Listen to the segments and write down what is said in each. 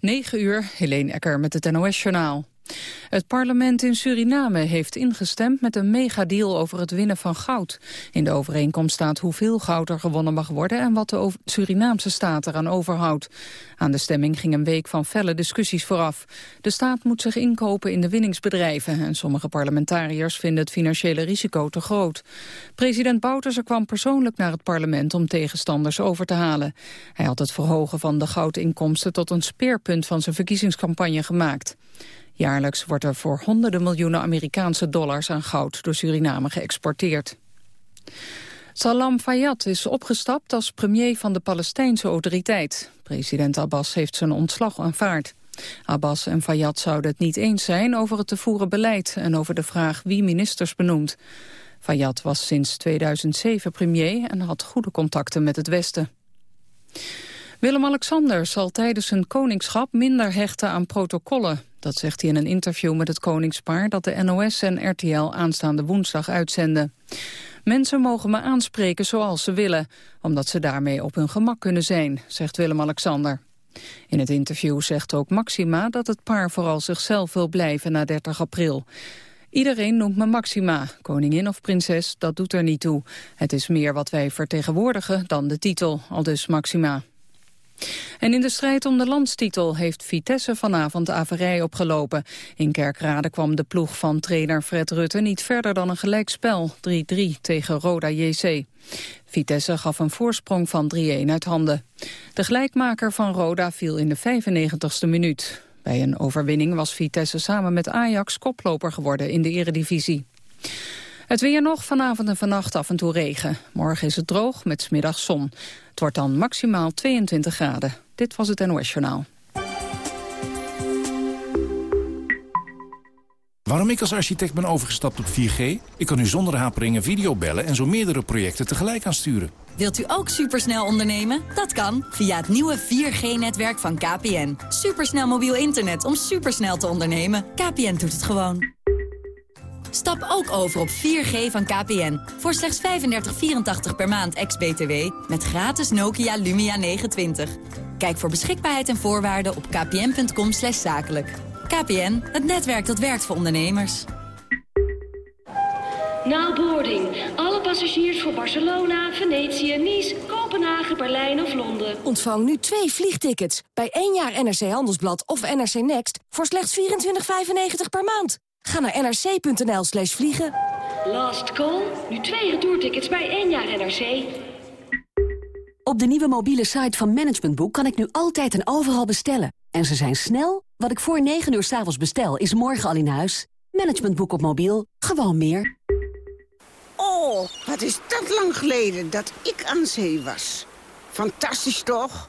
9 uur, Helene Ecker met het NOS-journaal. Het parlement in Suriname heeft ingestemd met een megadeal over het winnen van goud. In de overeenkomst staat hoeveel goud er gewonnen mag worden en wat de Surinaamse staat eraan overhoudt. Aan de stemming ging een week van felle discussies vooraf. De staat moet zich inkopen in de winningsbedrijven en sommige parlementariërs vinden het financiële risico te groot. President Bouterse kwam persoonlijk naar het parlement om tegenstanders over te halen. Hij had het verhogen van de goudinkomsten tot een speerpunt van zijn verkiezingscampagne gemaakt. Jaarlijks wordt er voor honderden miljoenen Amerikaanse dollars aan goud door Suriname geëxporteerd. Salam Fayyad is opgestapt als premier van de Palestijnse autoriteit. President Abbas heeft zijn ontslag aanvaard. Abbas en Fayyad zouden het niet eens zijn over het te voeren beleid... en over de vraag wie ministers benoemt. Fayyad was sinds 2007 premier en had goede contacten met het Westen. Willem-Alexander zal tijdens zijn koningschap minder hechten aan protocollen. Dat zegt hij in een interview met het koningspaar dat de NOS en RTL aanstaande woensdag uitzenden. Mensen mogen me aanspreken zoals ze willen, omdat ze daarmee op hun gemak kunnen zijn, zegt Willem-Alexander. In het interview zegt ook Maxima dat het paar vooral zichzelf wil blijven na 30 april. Iedereen noemt me Maxima, koningin of prinses, dat doet er niet toe. Het is meer wat wij vertegenwoordigen dan de titel, aldus Maxima. En in de strijd om de landstitel heeft Vitesse vanavond averij opgelopen. In Kerkrade kwam de ploeg van trainer Fred Rutte niet verder dan een gelijkspel, 3-3 tegen Roda JC. Vitesse gaf een voorsprong van 3-1 uit handen. De gelijkmaker van Roda viel in de 95ste minuut. Bij een overwinning was Vitesse samen met Ajax koploper geworden in de eredivisie. Het weer nog, vanavond en vannacht af en toe regen. Morgen is het droog met smiddag zon. Het wordt dan maximaal 22 graden. Dit was het NOS Journaal. Waarom ik als architect ben overgestapt op 4G? Ik kan u zonder haperingen videobellen en zo meerdere projecten tegelijk aansturen. Wilt u ook supersnel ondernemen? Dat kan via het nieuwe 4G-netwerk van KPN. Supersnel mobiel internet om supersnel te ondernemen. KPN doet het gewoon. Stap ook over op 4G van KPN. Voor slechts 35,84 per maand ex-BTW. Met gratis Nokia Lumia 920. Kijk voor beschikbaarheid en voorwaarden op kpn.com zakelijk. KPN, het netwerk dat werkt voor ondernemers. Na boarding. Alle passagiers voor Barcelona, Venetië, Nice, Kopenhagen, Berlijn of Londen. Ontvang nu twee vliegtickets bij één jaar NRC Handelsblad of NRC Next... voor slechts 24,95 per maand. Ga naar nrc.nl slash vliegen. Last call. Nu twee retourtickets bij één jaar NRC. Op de nieuwe mobiele site van Managementboek kan ik nu altijd en overal bestellen. En ze zijn snel. Wat ik voor 9 uur s'avonds bestel, is morgen al in huis. Managementboek op mobiel. Gewoon meer. Oh, wat is dat lang geleden dat ik aan zee was. Fantastisch toch?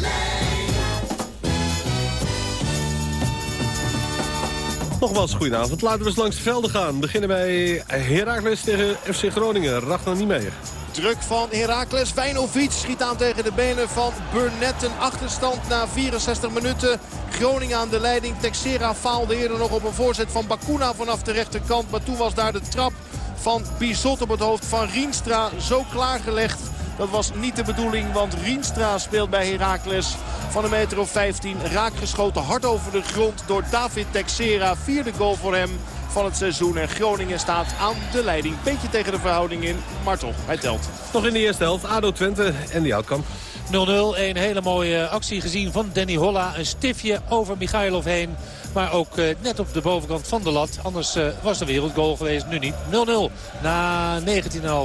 Nogmaals, goedenavond. Laten we eens langs de velden gaan. Beginnen bij Heracles tegen FC Groningen. Ragnar Niemeyer. Druk van Heracles. Wijnovic schiet aan tegen de benen van Burnett. Een achterstand na 64 minuten. Groningen aan de leiding. Texera faalde eerder nog op een voorzet van Bakuna vanaf de rechterkant. Maar toen was daar de trap van Bizot op het hoofd van Rienstra zo klaargelegd dat was niet de bedoeling, want Rienstra speelt bij Heracles van een meter of 15. Raak geschoten hard over de grond door David Texera. Vierde goal voor hem van het seizoen. En Groningen staat aan de leiding. Beetje tegen de verhouding in, maar toch, hij telt. Nog in de eerste helft, ADO Twente en die Houtkamp. 0-0, een hele mooie actie gezien van Danny Holla. Een stiftje over Michailov heen. Maar ook uh, net op de bovenkant van de lat. Anders uh, was de wereldgoal geweest. Nu niet. 0-0 na 19,5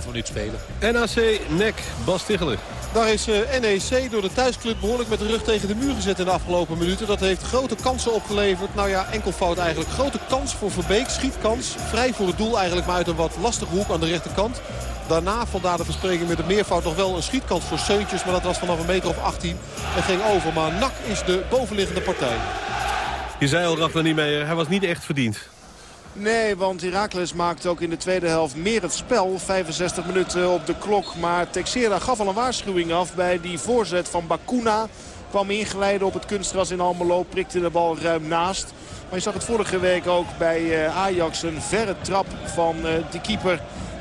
minuut spelen. NAC, NEC, Bas Tichelen. Daar is uh, NEC door de thuisclub behoorlijk met de rug tegen de muur gezet in de afgelopen minuten. Dat heeft grote kansen opgeleverd. Nou ja, enkel fout eigenlijk. Grote kans voor Verbeek, schietkans. Vrij voor het doel eigenlijk, maar uit een wat lastige hoek aan de rechterkant. Daarna vandaar de verspreking met de meervoud nog wel een schietkans voor Seuntjes. Maar dat was vanaf een meter of 18 en ging over. Maar NAC is de bovenliggende partij. Je zei al, Ragnar niet mee, hij was niet echt verdiend. Nee, want Heracles maakt ook in de tweede helft meer het spel. 65 minuten op de klok. Maar Texera gaf al een waarschuwing af bij die voorzet van Bakuna. Kwam ingeleiden op het kunstgras in Almelo. Prikte de bal ruim naast. Maar je zag het vorige week ook bij eh, Ajax. Een verre trap van eh, de keeper.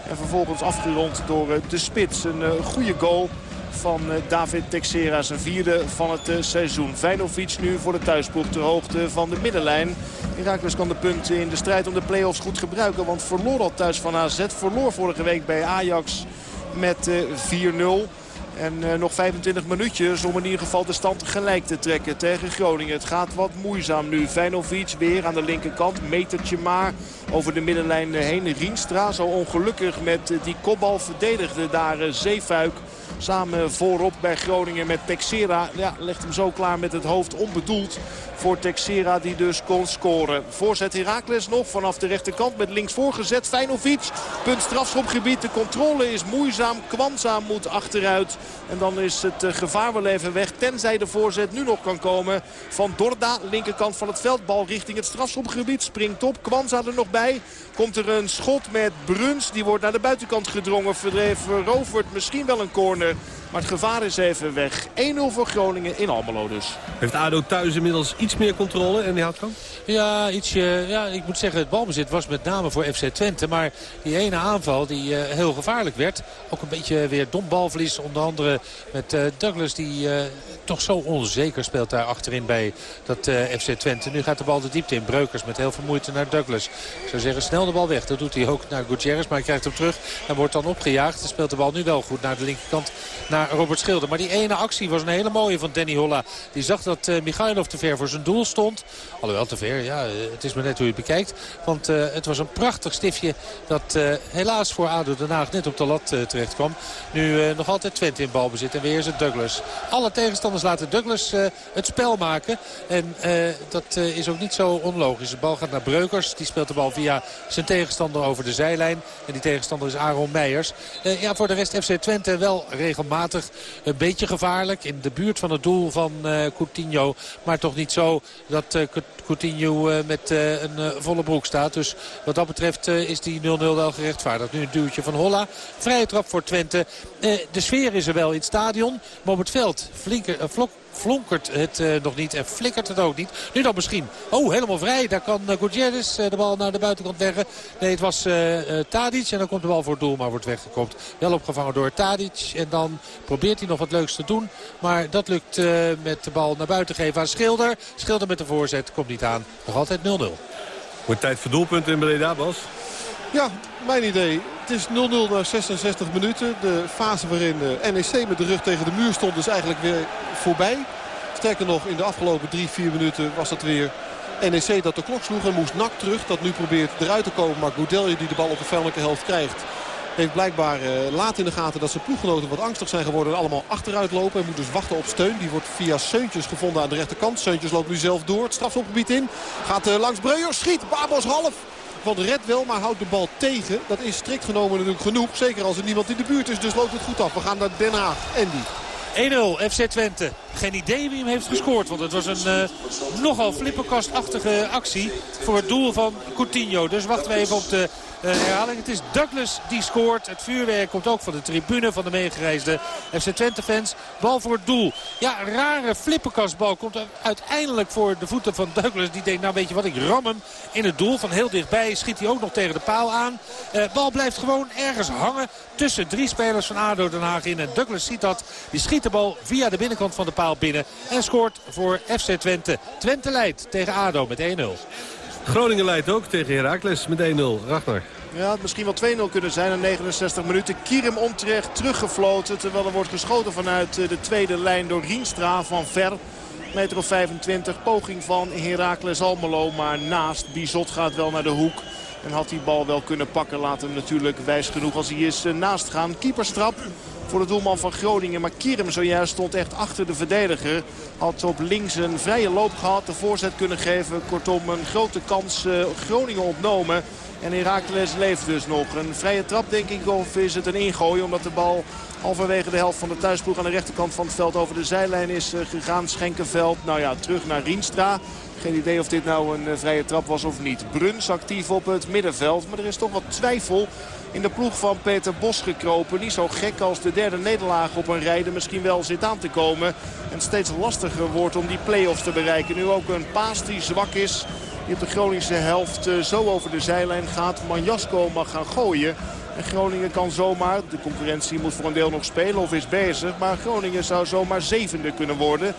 En vervolgens afgerond door eh, de spits. Een goede goal van David Texera. Zijn vierde van het seizoen. Vijnovic nu voor de thuisploeg ter hoogte van de middenlijn. Herakles kan de punten in de strijd om de play-offs goed gebruiken. Want verloor al thuis van AZ. Verloor vorige week bij Ajax met 4-0. En uh, nog 25 minuutjes om in ieder geval de stand gelijk te trekken tegen Groningen. Het gaat wat moeizaam nu. Vijnovic weer aan de linkerkant. Metertje maar over de middenlijn heen. Rienstra zo ongelukkig met die kopbal verdedigde daar uh, Zeefuik. Samen voorop bij Groningen met Texera. Ja, legt hem zo klaar met het hoofd onbedoeld voor Texera die dus kon scoren. Voorzet Herakles nog vanaf de rechterkant met links voorgezet. Feinovic, punt strafschopgebied. De controle is moeizaam. Kwanza moet achteruit. En dan is het eh, gevaar wel even weg. Tenzij de voorzet nu nog kan komen van Dorda. Linkerkant van het veld. Bal richting het strafschopgebied. Springt op. Kwanza er nog bij. Komt er een schot met Bruns. Die wordt naar de buitenkant gedrongen. Verovert misschien wel een corner. Ende Maar het gevaar is even weg. 1-0 voor Groningen in Almelo dus. Heeft ADO thuis inmiddels iets meer controle en die kan? Ja, ietsje, ja, ik moet zeggen, het balbezit was met name voor FC Twente. Maar die ene aanval die uh, heel gevaarlijk werd. Ook een beetje weer dom balverlies. Onder andere met uh, Douglas die uh, toch zo onzeker speelt daar achterin bij dat FC Twente. Nu gaat de bal de diepte in. Breukers met heel veel moeite naar Douglas. Ik zou zeggen, snel de bal weg. Dat doet hij ook naar Gutierrez. Maar hij krijgt hem terug en wordt dan opgejaagd. Hij speelt de bal nu wel goed naar de linkerkant naar Robert Schilder. Maar die ene actie was een hele mooie van Danny Holla. Die zag dat uh, Michailov te ver voor zijn doel stond. Alhoewel te ver, ja, het is maar net hoe je het bekijkt. Want uh, het was een prachtig stiftje dat helaas voor ADO Den Haag net op de lat terecht kwam. Nu nog altijd Twente in balbezit en weer is het Douglas. Alle tegenstanders laten Douglas het spel maken. En dat is ook niet zo onlogisch. De bal gaat naar Breukers. Die speelt de bal via zijn tegenstander over de zijlijn. En die tegenstander is Aaron Meijers. ja, voor de rest FC Twente wel regelmatig een beetje gevaarlijk. In de buurt van het doel van Coutinho. Maar toch niet zo dat Coutinho eh, met eh, een eh, volle broek staat. Dus wat dat betreft is die 0-0 wel gerechtvaardigd. Nu een duwtje van Holla. Vrije trap voor Twente. de sfeer is er wel in het stadion. Maar op het veld flinke, vlok, flonkert het uh, nog niet en flikkert het ook niet. Nu dan misschien. Oh, helemaal vrij. Daar kan uh, de bal naar de buitenkant leggen. Nee, het was Tadic en dan komt de bal voor het doel, maar wordt weggekopt. Wel opgevangen door Tadic en dan probeert hij nog wat leuks te doen. Maar dat lukt met de bal naar buiten geven aan Schilder. Schilder met de voorzet komt niet aan. Nog altijd 0-0. Wordt tijd voor doelpunten in Breda, Bas? Ja, mijn idee. Het is 0-0 na 66 minuten. De fase waarin de NEC met de rug tegen de muur stond is eigenlijk weer voorbij. Sterker nog, in de afgelopen 3-4 minuten was het weer NEC dat de klok sloeg en moest nak terug. Dat nu probeert eruit te komen. Maar Goudelje die de bal op de vijandelijke helft krijgt. Heeft blijkbaar uh, laat in de gaten dat zijn ploeggenoten wat angstig zijn geworden. En allemaal achteruit lopen. Hij moet dus wachten op steun. Die wordt via Seuntjes gevonden aan de rechterkant. Seuntjes loopt nu zelf door. Het strafschopgebied in. Gaat uh, langs Breuer. Schiet. Babos half. Want Red wel, maar houdt de bal tegen. Dat is strikt genomen natuurlijk genoeg. Zeker als er niemand in de buurt is. Dus loopt het goed af. We gaan naar Den Haag. Andy. 1-0 FC Twente. Geen idee wie hem heeft gescoord. Want het was een uh, nogal flipperkastachtige actie voor het doel van Coutinho. Dus wachten we even op de herhaling. Het is Douglas die scoort. Het vuurwerk komt ook van de tribune van de meegereisde FC Twente fans. Bal voor het doel. Ja, rare flipperkastbal komt uiteindelijk voor de voeten van Douglas. Die denkt, nou weet je wat, ik ram hem in het doel. Van heel dichtbij schiet hij ook nog tegen de paal aan. Uh, bal blijft gewoon ergens hangen tussen drie spelers van ADO Den Haag in. En Douglas ziet dat. Die schiet de bal via de binnenkant van de paal binnen. En scoort voor FC Twente. Twente leidt tegen ADO met 1-0. Groningen leidt ook tegen Heracles met 1-0. Ragnar. Ja, het misschien wel 2-0 kunnen zijn na 69 minuten. Kierum onterecht teruggefloten. Terwijl er wordt geschoten vanuit eh, de tweede lijn door Rienstra van ver. Meter of 25. Poging van Heracles Almelo. Maar naast. Bizot gaat wel naar de hoek. En had die bal wel kunnen pakken. Laat hem natuurlijk wijs genoeg als hij is eh, naast gaan. Keeperstrap voor de doelman van Groningen. Maar Kierum zojuist stond echt achter de verdediger. Had op links een vrije loop gehad. De voorzet kunnen geven. Kortom een grote kans uh, Groningen ontnomen. En Herakles leeft dus nog. Een vrije trap denk ik of is het een ingooi omdat de bal halverwege de helft van de thuisploeg aan de rechterkant van het veld over de zijlijn is eh, gegaan. Schenkenveld, nou ja, terug naar Rienstra. Geen idee of dit nou een eh, vrije trap was of niet. Bruns actief op het middenveld. Maar er is toch wat twijfel in de ploeg van Peter Bos gekropen. Niet zo gek als de derde nederlaag op een rijden misschien wel zit aan te komen. En steeds lastiger wordt om die play-offs te bereiken. Nu ook een paas die zwak is. Die op de Groningse helft eh, zo over de zijlijn gaat. Manjasko mag gaan gooien. En Groningen kan zomaar, de concurrentie moet voor een deel nog spelen of is bezig. Maar Groningen zou zomaar zevende kunnen worden.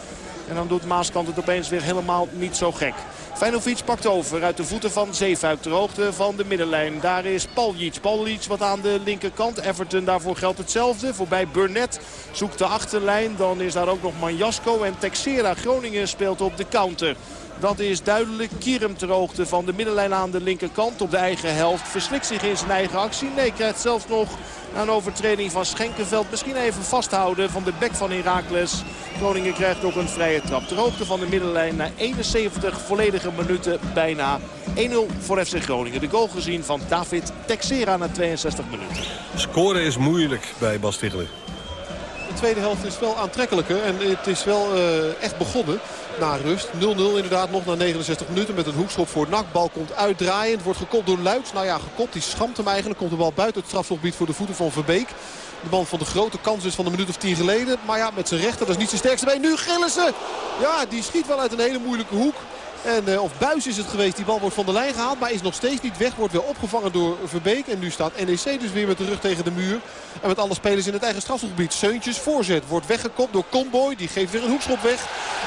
En dan doet Maaskant het opeens weer helemaal niet zo gek. Feinovic pakt over uit de voeten van Zeefuik. Ter hoogte van de middenlijn. Daar is Paljic. Paljic wat aan de linkerkant. Everton daarvoor geldt hetzelfde. Voorbij Burnett zoekt de achterlijn. Dan is daar ook nog Manjasko. En Texera Groningen speelt op de counter. Dat is duidelijk. Kierum ter hoogte van de middenlijn aan de linkerkant op de eigen helft. Verslikt zich in zijn eigen actie. Nee, krijgt zelfs nog een overtreding van Schenkenveld. Misschien even vasthouden van de bek van Herakles. Groningen krijgt ook een vrije trap. Ter hoogte van de middenlijn na 71 volledige minuten bijna. 1-0 voor FC Groningen. De goal gezien van David Texera na 62 minuten. Scoren is moeilijk bij Bas Tichelen. De tweede helft is wel aantrekkelijker en het is wel uh, echt begonnen na rust. 0-0 inderdaad nog na 69 minuten met een hoekschop voor NAC. Bal komt uitdraaiend, wordt gekopt door Luiks. Nou ja, gekopt, die schamt hem eigenlijk. Komt de bal buiten het strafgebied voor de voeten van Verbeek. De bal van de grote kans is van een minuut of tien geleden. Maar ja, met zijn rechter, dat is niet zijn sterkste been. Nu Gillissen! Ja, die schiet wel uit een hele moeilijke hoek. En, uh, of Buis is het geweest. Die bal wordt van de lijn gehaald. Maar is nog steeds niet weg. Wordt weer opgevangen door Verbeek. En nu staat NEC dus weer met de rug tegen de muur. En met alle spelers in het eigen strafgebied. Seuntjes voorzet. Wordt weggekopt door Comboy. Die geeft weer een hoekschop weg.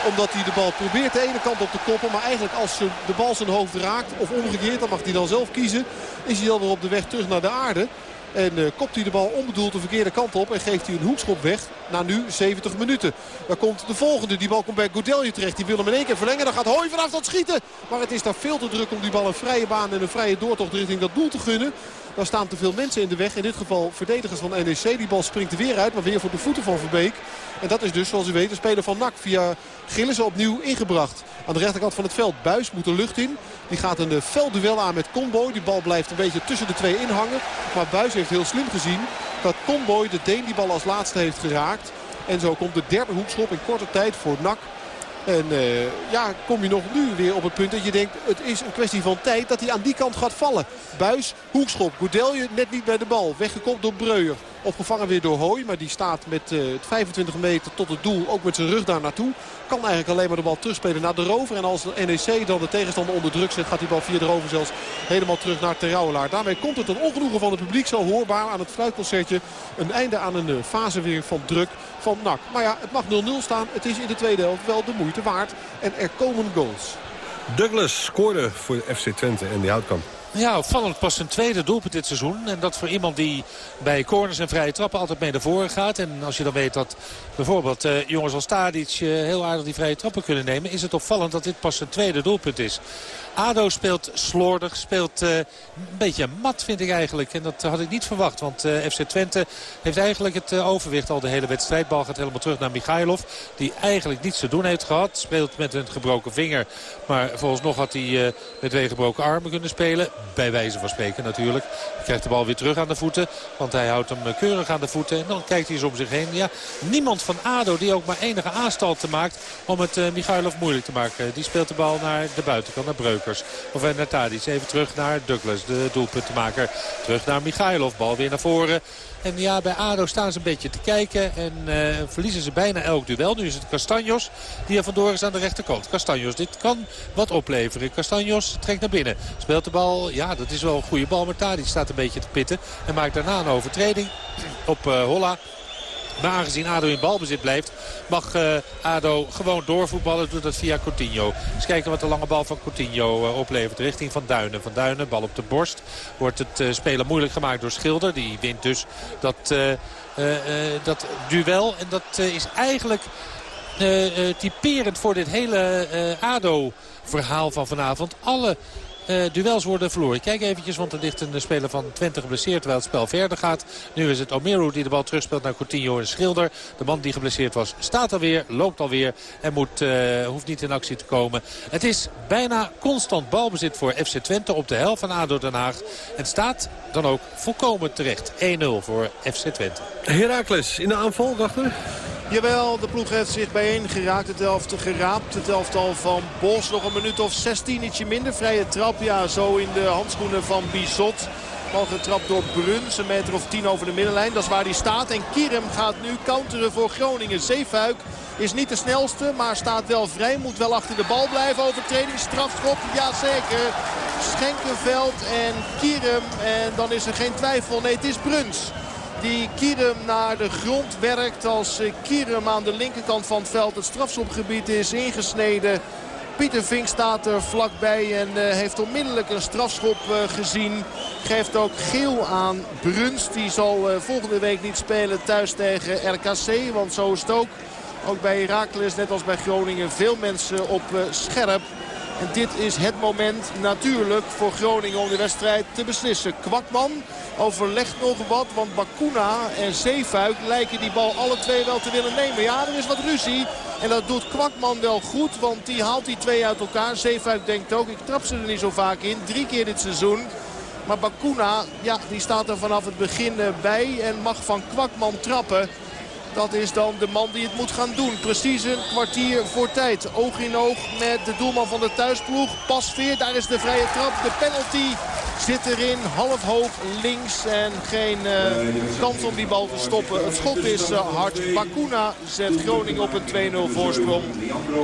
Omdat hij de bal probeert de ene kant op te koppen. Maar eigenlijk als de bal zijn hoofd raakt. Of omgekeerd. Dan mag hij dan zelf kiezen. Is hij alweer op de weg terug naar de aarde. En uh, kopt hij de bal onbedoeld de verkeerde kant op. En geeft hij een hoekschop weg na nu 70 minuten. Dan komt de volgende. Die bal komt bij Goudelje terecht. Die wil hem in één keer verlengen. Dan gaat Hooi vanaf dat schieten. Maar het is daar veel te druk om die bal een vrije baan en een vrije doortocht richting dat doel te gunnen. Dan staan te veel mensen in de weg. In dit geval verdedigers van NEC. Die bal springt er weer uit. Maar weer voor de voeten van Verbeek. En dat is dus, zoals u weet, de speler van NAC via Gillissen opnieuw ingebracht. Aan de rechterkant van het veld. Buis moet de lucht in. Die gaat een veldduel aan met Comboy. Die bal blijft een beetje tussen de twee inhangen. Maar Buis heeft heel slim gezien dat Comboy de Deen die bal als laatste heeft geraakt. En zo komt de derde hoekschop in korte tijd voor NAC. En uh, ja, kom je nog nu weer op het punt dat je denkt... het is een kwestie van tijd dat hij aan die kant gaat vallen. Buis, hoekschop, Goudelje net niet bij de bal. Weggekopt door Breuer. Opgevangen weer door Hooi, maar die staat met uh, 25 meter tot het doel. Ook met zijn rug daar naartoe. Kan eigenlijk alleen maar de bal terugspelen naar de rover. En als de NEC dan de tegenstander onder druk zet... gaat die bal via de rover zelfs helemaal terug naar Terrouwelaar. Daarmee komt het een ongenoegen van het publiek zo hoorbaar aan het fluitconcertje. Een einde aan een uh, fase weer van druk van NAC. Maar ja, het mag 0-0 staan. Het is in de tweede helft wel de moeite waard. En er komen goals. Douglas scoorde voor FC Twente en die Houtkamp. Ja, opvallend pas zijn tweede doelpunt dit seizoen. En dat voor iemand die bij corners en vrije trappen altijd mee naar voren gaat. En als je dan weet dat bijvoorbeeld uh, jongens als Tadic uh, heel aardig die vrije trappen kunnen nemen... is het opvallend dat dit pas zijn tweede doelpunt is. ADO speelt slordig, speelt uh, een beetje mat vind ik eigenlijk. En dat had ik niet verwacht, want FC Twente heeft eigenlijk het overwicht al de hele wedstrijd. Bal gaat helemaal terug naar Michailov, die eigenlijk niets te doen heeft gehad. Speelt met een gebroken vinger, maar volgens nog had hij met twee gebroken armen kunnen spelen. Bij wijze van spreken natuurlijk. Hij krijgt de bal weer terug aan de voeten, want hij houdt hem keurig aan de voeten. En dan kijkt hij eens om zich heen. Ja, niemand van ADO die ook maar enige aanstalten maakt om het Michailov moeilijk te maken. Die speelt de bal naar de buitenkant, naar Breuker. Of naar Tadic. Even terug naar Douglas, de doelpuntenmaker. Terug naar Michailov. Bal weer naar voren. En ja, bij ADO staan ze een beetje te kijken. En uh, verliezen ze bijna elk duel. Nu is het Castanjos die er vandoor is aan de rechterkant. Castanjos, dit kan wat opleveren. Castanjos trekt naar binnen. Speelt de bal. Ja, dat is wel een goede bal. Maar Tadic staat een beetje te pitten. En maakt daarna een overtreding op Holla. Maar aangezien ADO in balbezit blijft, mag uh, ADO gewoon doorvoetballen. Doet dat via Coutinho. Eens kijken wat de lange bal van Coutinho uh, oplevert. Richting Van Duinen. Van Duinen, bal op de borst. Wordt het uh, spelen moeilijk gemaakt door Schilder. Die wint dus dat, dat duel. En dat is eigenlijk typerend voor dit hele ADO verhaal van vanavond. Alle duels worden verloren. Kijk eventjes, want er ligt een speler van Twente geblesseerd terwijl het spel verder gaat. Nu is het Omeru die de bal terugspeelt naar Coutinho en Schilder. De man die geblesseerd was staat alweer, loopt alweer en moet, hoeft niet in actie te komen. Het is bijna constant balbezit voor FC Twente op de helft van ADO Den Haag. Het staat dan ook volkomen terecht. 1-0 voor FC Twente. Heracles in de aanval, dachten Jawel, de ploeg heeft zich bijeen geraakt. Het elftal geraapt. Het elftal van Bos nog een minuut of 16, ietsje minder. Vrije trap, ja, zo in de handschoenen van Bizot. Bal getrapt door Bruns, een meter of 10 over de middenlijn. Dat is waar hij staat. En Kierum gaat nu counteren voor Groningen. Zeefuik is niet de snelste, maar staat wel vrij. Moet wel achter de bal blijven. Overtreding, strafschop, jazeker. Schenkenveld en Kierum. En dan is er geen twijfel. Nee, het is Bruns die Kierum naar de grond werkt. Als eh, Kierum aan de linkerkant van het veld het strafschopgebied is ingesneden. Pieter Vink staat er vlakbij en uh, heeft onmiddellijk een strafschop uh, gezien. Geeft ook geel aan Bruns. Die zal volgende week niet spelen thuis tegen RKC. Want zo is het ook. Ook bij Herakles, net als bij Groningen, veel mensen op scherp. En dit is het moment natuurlijk voor Groningen om de wedstrijd te beslissen. Kwakman overlegt nog wat, want Bakuna en Zeefuik lijken die bal alle twee wel te willen nemen. Ja, er is wat ruzie. En dat doet Kwakman wel goed, want die haalt die twee uit elkaar. Zeefuik denkt ook, ik trap ze er niet zo vaak in. Drie keer dit seizoen. Maar Bakuna, ja, die staat er vanaf het begin eh, bij en mag van Kwakman trappen. Dat is dan de man die het moet gaan doen. Precies een kwartier voor tijd. Oog in oog met de doelman van de thuisploeg. Pasveer, daar is de vrije trap. De penalty zit erin. Half hoog links en geen uh, kans om die bal te stoppen. Het schot is uh, hard. Bakuna zet Groningen op een 2-0 voorsprong.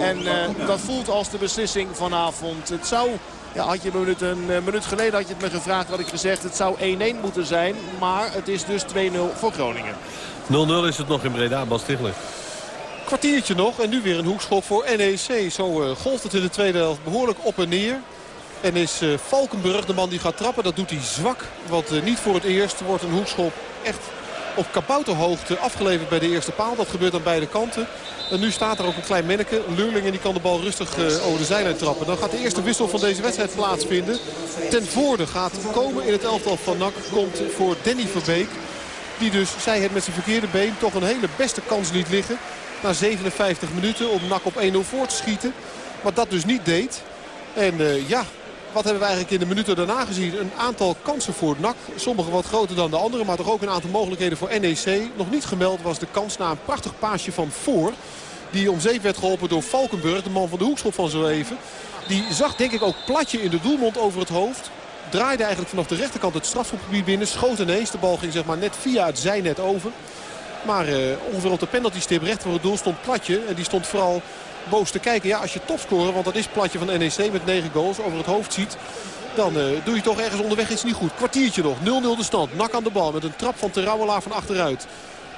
En uh, dat voelt als de beslissing vanavond. Het zou... Ja, had je me een minuut geleden had je het me gevraagd, had ik gezegd het zou 1-1 moeten zijn. Maar het is dus 2-0 voor Groningen. 0-0 is het nog in Breda, Bas Tichler. Kwartiertje nog en nu weer een hoekschop voor NEC. Zo uh, golft het in de tweede helft behoorlijk op en neer. En is uh, Valkenburg de man die gaat trappen. Dat doet hij zwak. Want uh, niet voor het eerst wordt een hoekschop echt op kabouterhoogte afgeleverd bij de eerste paal. Dat gebeurt aan beide kanten. En nu staat er ook een klein manneke, Lurling, en die kan de bal rustig over de zijlijn trappen. Dan gaat de eerste wissel van deze wedstrijd plaatsvinden. Ten voorde gaat komen in het elftal van NAC. Komt voor Danny Verbeek. Die dus, zij het met zijn verkeerde been, toch een hele beste kans liet liggen. Na 57 minuten om NAC op 1-0 voor te schieten. Maar dat dus niet deed. En uh, ja, wat hebben we eigenlijk in de minuten daarna gezien? Een aantal kansen voor NAC. Sommige wat groter dan de andere. Maar toch ook een aantal mogelijkheden voor NEC. Nog niet gemeld was de kans na een prachtig paasje van voor. Die om zeep werd geholpen door Valkenburg. De man van de hoekschop van zo even. Die zag denk ik ook platje in de doelmond over het hoofd draaide eigenlijk vanaf de rechterkant het strafschopgebied binnen. Schoot ineens. De bal ging zeg maar net via het zijnet over. Maar uh, ongeveer op de penaltystip recht voor het doel stond Platje. En die stond vooral boos te kijken. Ja, als je topscorer, want dat is Platje van NEC met 9 goals, over het hoofd ziet. Dan uh, doe je toch ergens onderweg iets niet goed. Kwartiertje nog, 0-0 de stand. Nak aan de bal met een trap van Terouwelaar van achteruit.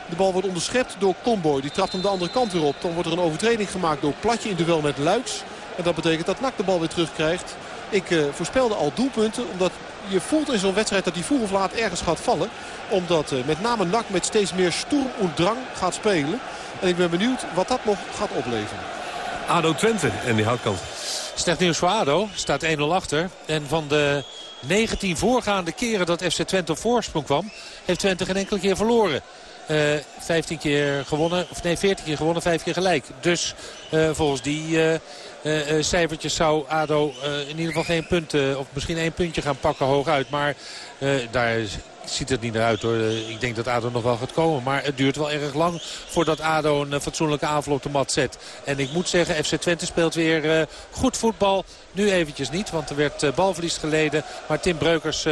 De bal wordt onderschept door Comboy. Die trapt hem de andere kant weer op. Dan wordt er een overtreding gemaakt door Platje in duel met Luiks. En dat betekent dat Nak de bal weer terugkrijgt. Ik uh, voorspelde al doelpunten. Omdat je voelt in zo'n wedstrijd dat die vroeg of laat ergens gaat vallen. Omdat uh, met name NAC met steeds meer stoer en drang gaat spelen. En ik ben benieuwd wat dat nog gaat opleveren. ADO Twente en die houtkant. Slecht nieuws voor ADO. Staat 1-0 achter. En van de 19 voorgaande keren dat FC Twente op voorsprong kwam... heeft Twente geen enkele keer verloren. Uh, eh, 15 keer gewonnen, of nee 14 keer gewonnen, 5 keer gelijk. Dus uh, volgens die uh, cijfertjes zou ADO in ieder geval geen punten, of misschien één puntje gaan pakken hooguit. Maar daar ziet het niet naar uit hoor. Ik denk dat ADO nog wel gaat komen. Maar het duurt wel erg lang voordat ADO een fatsoenlijke aanval op de mat zet. En ik moet zeggen, FC Twente speelt weer goed voetbal. Nu eventjes niet, want er werd balverlies geleden. Maar Tim Breukers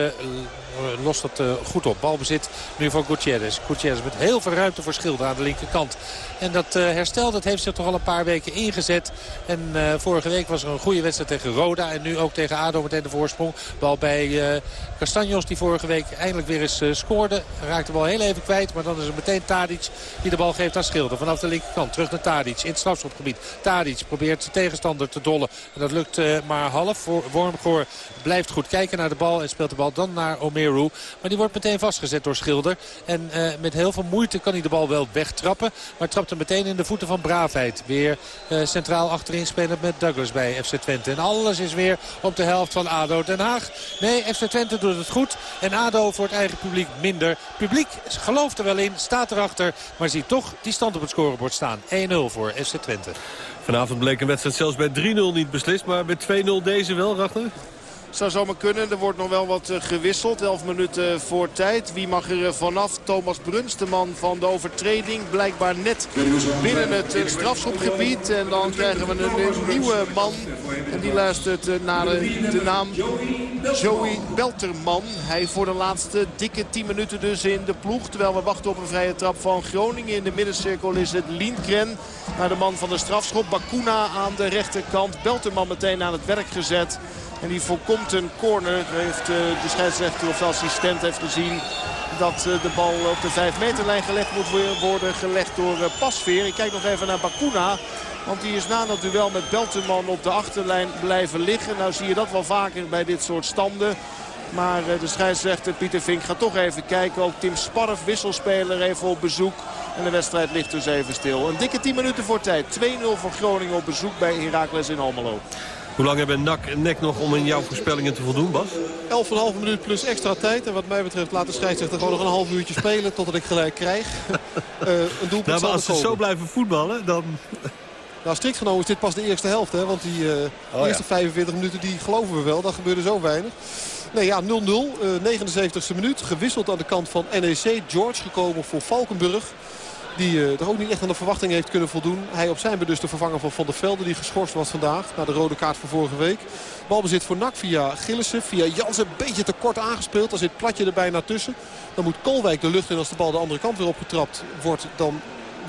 lost dat goed op. Balbezit nu voor Gutierrez. Gutierrez met heel veel ruimte voor Schilder aan de linkerkant. En dat herstel dat heeft zich toch al een paar weken ingezet. En vorige week was er een goede wedstrijd tegen Roda. En nu ook tegen ADO meteen de voorsprong. Bal bij uh, Castanjos die vorige week eindelijk weer eens scoorde. Raakte de bal heel even kwijt. Maar dan is het meteen Tadic die de bal geeft aan Schilder. Vanaf de linkerkant terug naar Tadic in het strafschopgebied. Tadic probeert zijn tegenstander te dollen. En dat lukt uh, maar half. Wormgoor blijft goed kijken naar de bal. En speelt de bal dan naar Omeru. Maar die wordt meteen vastgezet door Schilder. En met heel veel moeite kan hij de bal wel wegtrappen. Maar trapt hem meteen in de voeten van Braafheid. Weer centraal achterin spelen met Douglas bij FC Twente. En alles is weer op de helft van ADO Den Haag. Nee, FC Twente doet het goed. En ADO voor het eigen publiek minder. Publiek gelooft er wel in, staat erachter. Maar ziet toch die stand op het scorebord staan. 1-0 voor FC Twente. Vanavond bleek een wedstrijd zelfs bij 3-0 niet beslist. Maar bij 2-0 deze wel, Ragnar? Zou zomaar kunnen. Er wordt nog wel wat eh, gewisseld. 11 minuten voor tijd. Wie mag er eh, vanaf? Thomas Bruns, de man van de overtreding. Blijkbaar net binnen het eh, strafschopgebied. En dan krijgen we een, nieuwe man. En die luistert naar de, naam Joey Belterman. Hij voor de laatste dikke 10 minuten dus in de ploeg. Terwijl we wachten op een vrije trap van Groningen. In de middencirkel is het Lindgren. Naar de man van de strafschop. Bakuna aan de rechterkant. Belterman meteen aan het werk gezet. En die voorkomt een corner. Heeft eh, de scheidsrechter of de assistent heeft gezien dat eh, de bal op de 5 meterlijn gelegd moet worden. Gelegd door eh, Pasveer. Ik kijk nog even naar Bakuna. Want die is na dat duel met Belteman op de achterlijn blijven liggen. Nou zie je dat wel vaker bij dit soort standen. Maar de scheidsrechter Pieter Vink gaat toch even kijken. Ook Tim Sparf, wisselspeler, even op bezoek. En de wedstrijd ligt dus even stil. Een dikke 10 minuten voor tijd. 2-0 voor Groningen op bezoek bij Heracles in Almelo. Hoe lang hebben Nak en Nek nog om in jouw voorspellingen te voldoen, Bas? 11,5 minuut plus extra tijd. En wat mij betreft laat de scheidsrechter gewoon nog een half uurtje spelen totdat ik gelijk krijg. uh, een doelpunt nou, maar als ze zo blijven voetballen, dan... Nou, strikt genomen is dit pas de eerste helft. Hè? Want die uh, eerste 45 minuten die geloven we wel. Dat gebeurde zo weinig. Nee, ja, 0-0. Uh, 79e minuut. Gewisseld aan de kant van NEC. George gekomen voor Valkenburg. Die uh, er ook niet echt aan de verwachting heeft kunnen voldoen. Hij op zijn dus de vervanger van Van der Velde. Die geschorst was vandaag. Na de rode kaart van vorige week. Balbezit voor Nak via Gillissen. Via Jansen een beetje te kort aangespeeld. Daar zit Platje er bijna tussen. Dan moet Kolwijk de lucht in als de bal de andere kant weer opgetrapt wordt. Dan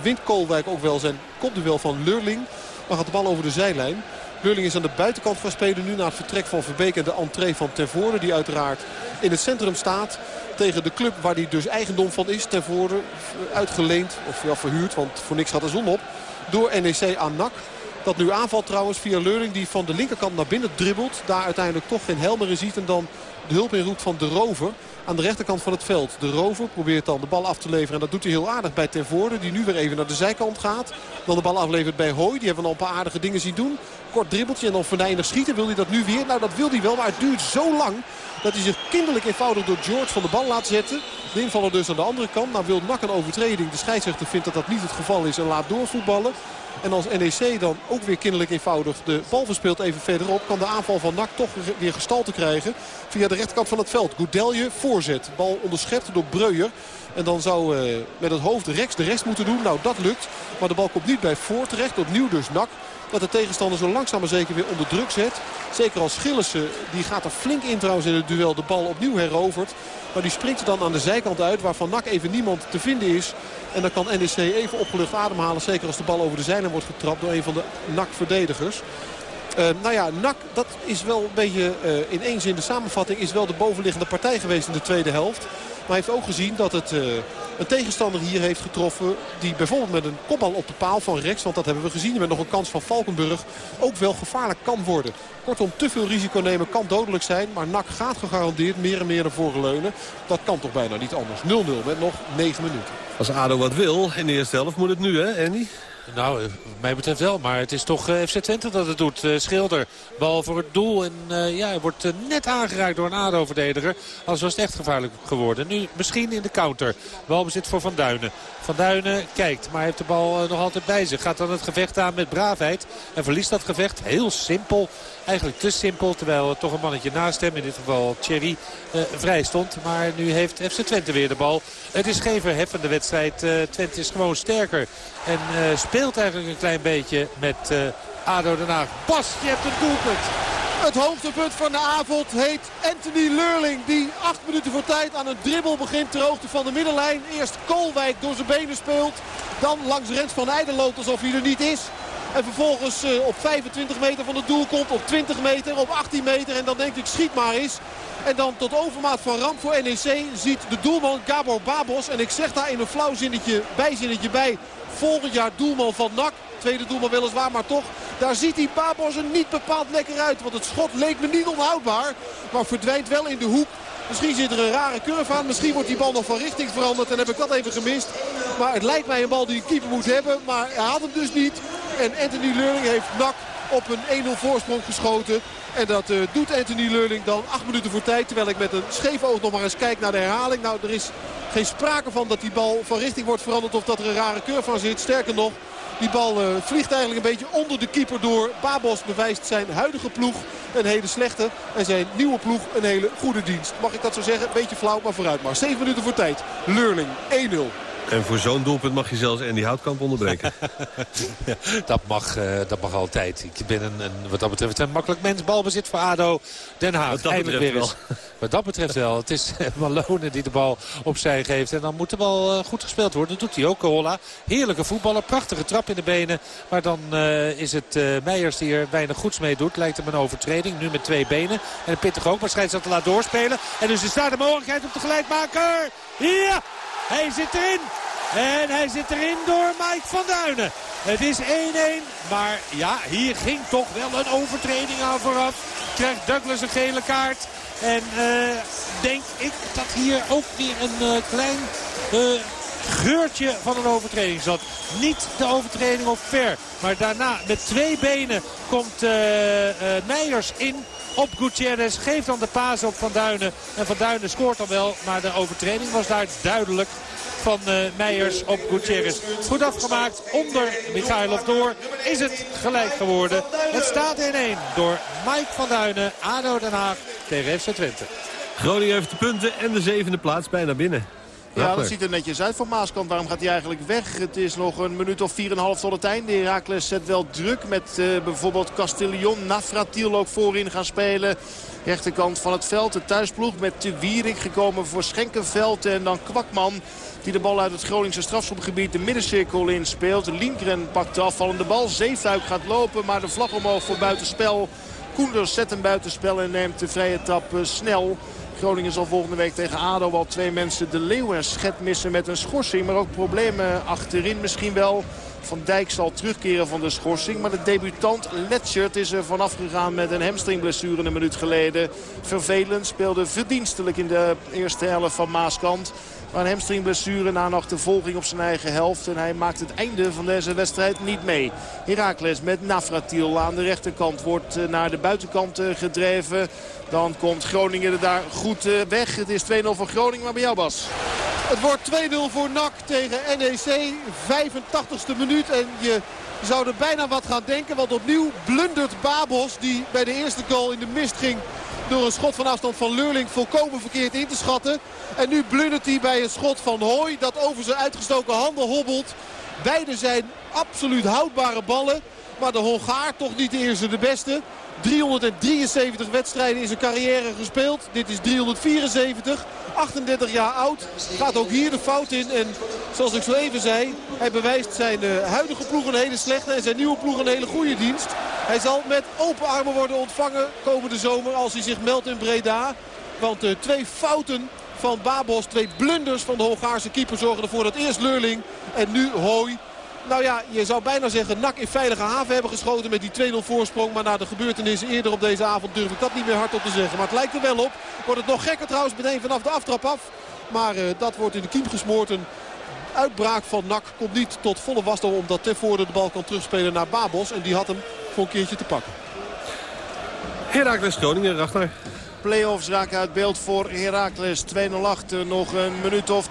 wint Kolwijk ook wel zijn kopduel van Lurling. Dan gaat de bal over de zijlijn. Lurling is aan de buitenkant gaan spelen nu na het vertrek van Verbeek en de entree van Tervoorde. Die uiteraard in het centrum staat tegen de club waar hij dus eigendom van is. Tervoorde uitgeleend of ja, verhuurd, want voor niks gaat de zon op. Door NEC aan NAC. Dat nu aanvalt trouwens via Lurling die van de linkerkant naar binnen dribbelt. Daar uiteindelijk toch geen helmer in ziet en dan de hulp inroept van de rover aan de rechterkant van het veld. De rover probeert dan de bal af te leveren. En dat doet hij heel aardig bij Tervoorde. Die nu weer even naar de zijkant gaat. Dan de bal aflevert bij Hooi. Die hebben al een paar aardige dingen zien doen. Kort dribbeltje en dan venijnig schieten. Wil hij dat nu weer? Nou dat wil hij wel. Maar het duurt zo lang dat hij zich kinderlijk eenvoudig door George van de bal laat zetten. De invaller dus aan de andere kant. Nou wil Nak een overtreding. De scheidsrechter vindt dat dat niet het geval is en laat doorvoetballen. En als NEC dan ook weer kinderlijk eenvoudig de bal verspeelt even verderop... kan de aanval van NAC toch weer gestalte krijgen via de rechterkant van het veld. Goudelje voorzet. Bal onderschept door Breuer. En dan zou uh, met het hoofd Rex de rest moeten doen. Nou, dat lukt. Maar de bal komt niet bij voor terecht. Opnieuw dus NAC. Dat de tegenstander zo langzaam maar zeker weer onder druk zet. Zeker als Gillissen, die gaat er flink in trouwens in het duel. De bal opnieuw herovert. Maar die springt dan aan de zijkant uit. Waarvan NAC even niemand te vinden is. En dan kan NEC even opgelucht ademhalen. Zeker als de bal over de zijlijn wordt getrapt door een van de NAC-verdedigers. Uh, nou ja, NAC, dat is wel een beetje uh, in één zin de samenvatting... is wel de bovenliggende partij geweest in de tweede helft. Maar heeft ook gezien dat het uh, een tegenstander hier heeft getroffen... die bijvoorbeeld met een kopbal op de paal van Rex... want dat hebben we gezien met nog een kans van Valkenburg... ook wel gevaarlijk kan worden. Kortom, te veel risico nemen kan dodelijk zijn. Maar NAC gaat gegarandeerd meer en meer naar voren leunen. Dat kan toch bijna niet anders. 0-0 met nog 9 minuten. Als ADO wat wil in de eerste helft moet het nu, hè, Andy? Nou, wat mij betreft wel. Maar het is toch uh, FC Twente dat het doet. Uh, Schilder, bal voor het doel. En ja, hij wordt net aangeraakt door een ADO-verdediger. Anders was het echt gevaarlijk geworden. Nu misschien in de counter. Balbezit voor Van Duinen. Van Duinen kijkt, maar heeft de bal nog altijd bij zich. Gaat dan het gevecht aan met braafheid. En verliest dat gevecht. Heel simpel. Eigenlijk te simpel. Terwijl er toch een mannetje naast hem, in dit geval Thierry, vrij stond. Maar nu heeft FC Twente weer de bal. Het is geen verheffende wedstrijd. Twente is gewoon sterker. En speelt eigenlijk een klein beetje met ADO Den Haag. Bas, je hebt een doelpunt. Het hoogtepunt van de avond heet Anthony Leurling. Die acht minuten voor tijd aan een dribbel begint ter hoogte van de middenlijn. Eerst Kolwijk door zijn benen speelt. Dan langs Rens van Eijden loopt alsof hij er niet is. En vervolgens op 25 meter van het doel komt. Op 20 meter, op 18 meter. En dan denkt ik schiet maar eens. En dan tot overmaat van ramp voor NEC ziet de doelman Gabor Babos. En ik zeg daar in een flauw zinnetje, bijzinnetje bij. Volgend jaar doelman van NAC. Tweede doelman weliswaar, maar toch. Daar ziet die Babos er niet bepaald lekker uit. Want het schot leek me niet onhoudbaar. Maar verdwijnt wel in de hoek. Misschien zit er een rare curve aan. Misschien wordt die bal nog van richting veranderd. En heb ik dat even gemist. Maar het lijkt mij een bal die een keeper moet hebben. Maar hij had hem dus niet. En Anthony Leurling heeft NAC op een 1-0 voorsprong geschoten. En dat uh, doet Anthony Leurling dan acht minuten voor tijd. Terwijl ik met een scheef oog nog maar eens kijk naar de herhaling. Nou, er is geen sprake van dat die bal van richting wordt veranderd of dat er een rare keur van zit. Sterker nog, die bal uh, vliegt eigenlijk een beetje onder de keeper door. Babos bewijst zijn huidige ploeg een hele slechte. En zijn nieuwe ploeg een hele goede dienst. Mag ik dat zo zeggen? Beetje flauw, maar vooruit maar. 7 minuten voor tijd. Leurling 1-0. En voor zo'n doelpunt mag je zelfs Andy Houtkamp onderbreken. ja, dat, mag, uh, dat mag altijd. Ik ben een, een, wat dat betreft een makkelijk mens. Balbezit voor ADO Den Haag. Wat dat betreft weer wel. Wat dat betreft wel. Het is Malone die de bal opzij geeft. En dan moet de bal uh, goed gespeeld worden. Dat doet hij ook, Holla. Heerlijke voetballer. Prachtige trap in de benen. Maar dan uh, is het Meijers die er weinig goeds mee doet. Lijkt hem een overtreding. Nu met twee benen. En pittig ook. Maar scheidsrechter te laat doorspelen. En dus is daar de mogelijkheid op de gelijkmaker. Ja! Hij zit erin. En hij zit erin door Mike van Duinen. Het is 1-1. Maar ja, hier ging toch wel een overtreding aan vooraf. Krijgt Douglas een gele kaart. En uh, denk ik dat hier ook weer een uh, klein uh, geurtje van een overtreding zat. Niet de overtreding op ver. Maar daarna met twee benen komt Meijers in op Gutierrez. Geeft dan de paas op Van Duinen. En Van Duinen scoort dan wel. Maar de overtreding was daar duidelijk van uh, Meijers op Gutierrez. Goed afgemaakt onder Michailov door. Is het gelijk geworden. Het staat 1-1 door Mike van Duinen. ADO Den Haag tegen FC Twente. Groningen heeft de punten en de zevende plaats bijna binnen. Ja, dat ziet er netjes uit van Maaskant. Waarom gaat hij eigenlijk weg? Het is nog een minuut of 4,5 tot het einde. Herakles zet wel druk met uh, bijvoorbeeld Castillon. Nafratiel ook voorin gaan spelen. Rechterkant van het veld. De thuisploeg met de Wierik gekomen voor Schenkenveld. En dan Kwakman die de bal uit het Groningse strafschopgebied de middencirkel in speelt. Linkeren pakt de afvallende bal. Zeefuik gaat lopen, maar de vlag omhoog voor buitenspel. Koenders zet hem buitenspel en neemt de vrije trap uh, snel. Groningen zal volgende week tegen ADO wel twee mensen de Leeuw en Schet missen met een schorsing. Maar ook problemen achterin misschien wel. Van Dijk zal terugkeren van de schorsing. Maar de debutant Letchert is er vanaf gegaan met een hamstringblessure een minuut geleden. Vervelend, speelde verdienstelijk in de eerste helft van Maaskant. Maar een hamstringblessure na een achtervolging op zijn eigen helft. En hij maakt het einde van deze wedstrijd niet mee. Herakles met Nafratiel aan de rechterkant wordt eh, naar de buitenkant eh, gedreven. Dan komt Groningen er daar goed eh, weg. Het is 2-0 voor Groningen, maar bij jou Bas. Het wordt 2-0 voor NAC tegen NEC. 85ste minuut en je zou er bijna wat gaan denken. Want opnieuw blundert Babos die bij de eerste goal in de mist ging door een schot van afstand van Leurling volkomen verkeerd in te schatten. En nu blundert hij bij een schot van Hooi dat over zijn uitgestoken handen hobbelt. Beide zijn absoluut houdbare ballen. Maar de Hongaar toch niet de eerste de beste. 373 wedstrijden in zijn carrière gespeeld. Dit is 374. 38 jaar oud. Gaat ook hier de fout in. En zoals ik zo even zei, hij bewijst zijn uh, huidige ploeg een hele slechte en zijn nieuwe ploeg een hele goede dienst. Hij zal met open armen worden ontvangen komende zomer als hij zich meldt in Breda. Want uh, twee fouten van Babos, twee blunders van de Hongaarse keeper zorgen ervoor dat eerst Leurling en nu Hooi nou ja, je zou bijna zeggen Nak in veilige haven hebben geschoten met die 2-0 voorsprong. Maar na de gebeurtenissen eerder op deze avond durf ik dat niet meer hardop te zeggen. Maar het lijkt er wel op. Wordt het nog gekker trouwens meteen vanaf de aftrap af. Maar uh, dat wordt in de kiem gesmoord. Een uitbraak van Nak komt niet tot volle wasdom. Omdat Tevoorde de bal kan terugspelen naar Babos. En die had hem voor een keertje te pakken. Herakles Groningen, Ragnar play-offs raken uit beeld voor Heracles. 2-0 achter, nog een minuut of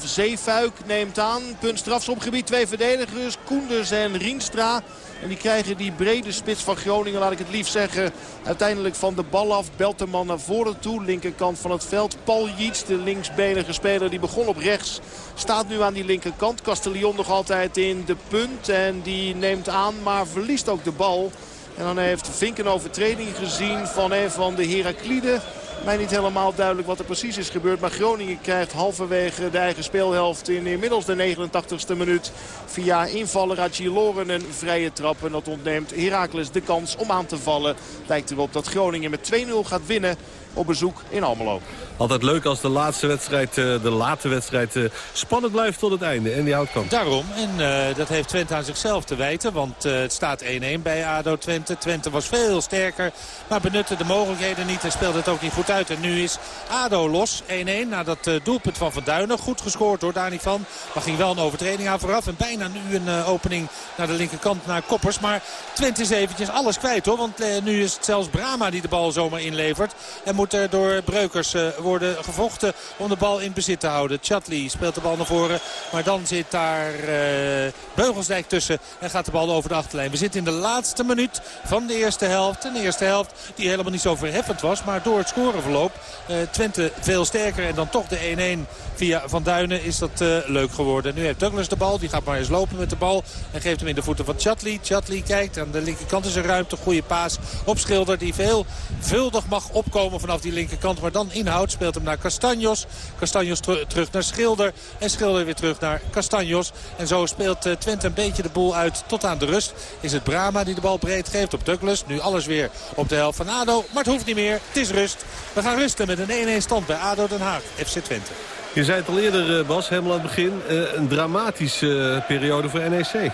2,5. Zeefuik neemt aan. Punt strafschopgebied, twee verdedigers. Koenders en Rienstra. En die krijgen die brede spits van Groningen, laat ik het liefst zeggen. Uiteindelijk van de bal af. Belterman naar voren toe. Linkerkant van het veld. Paul Jiets, de linksbenige speler, die begon op rechts. Staat nu aan die linkerkant. Castellion nog altijd in de punt. En die neemt aan, maar verliest ook de bal. En dan heeft Vink een overtreding gezien van een van de Herakliden. Mij niet helemaal duidelijk wat er precies is gebeurd. Maar Groningen krijgt halverwege de eigen speelhelft in inmiddels de 89ste minuut. Via invaller Loren een vrije trap. En dat ontneemt Heracles de kans om aan te vallen. Lijkt erop dat Groningen met 2-0 gaat winnen op bezoek in Almelo. Altijd leuk als de laatste wedstrijd, eh, de late wedstrijd, eh, spannend blijft tot het einde. En die houtkamp. Daarom. En uh, dat heeft Twente aan zichzelf te wijten. Want uh, het staat 1-1 bij ADO Twente. Twente was veel sterker. Maar benutte de mogelijkheden niet. En speelde het ook niet goed uit. En nu is ADO los. 1-1 na dat uh, doelpunt van Van Duinen. Goed gescoord door Dani van. Maar ging wel een overtreding aan vooraf. En bijna nu een opening naar de linkerkant naar Koppers. Maar Twente is eventjes alles kwijt hoor. Want nu is het zelfs Brama die de bal zomaar inlevert. En moet er door Breukers worden gevochten om de bal in bezit te houden. Chatli speelt de bal naar voren. Maar dan zit daar uh, Beugelsdijk tussen en gaat de bal over de achterlijn. We zitten in de laatste minuut van de eerste helft. Een eerste helft die helemaal niet zo verheffend was. Maar door het scoreverloop uh, Twente veel sterker. En dan toch de 1-1 via Van Duinen is dat leuk geworden. Nu heeft Douglas de bal. Die gaat maar eens lopen met de bal. En geeft hem in de voeten van Chatli. Chatli kijkt. Aan de linkerkant is er ruimte. Goede paas op Schilder. Die veelvuldig mag opkomen vanaf die linkerkant. Maar dan inhoudt. Speelt hem naar Castanjos. Castanjos terug naar Schilder. En Schilder weer terug naar Castanjos. En zo speelt uh, Twente een beetje de boel uit tot aan de rust. Is het Brama die de bal breed geeft op Douglas. Nu alles weer op de helft van ADO. Maar het hoeft niet meer. Het is rust. We gaan rusten met een 1-1 stand bij ADO Den Haag. FC Twente. Je zei het al eerder, eh, Bas, helemaal aan het begin. Uh, een dramatische periode voor NEC.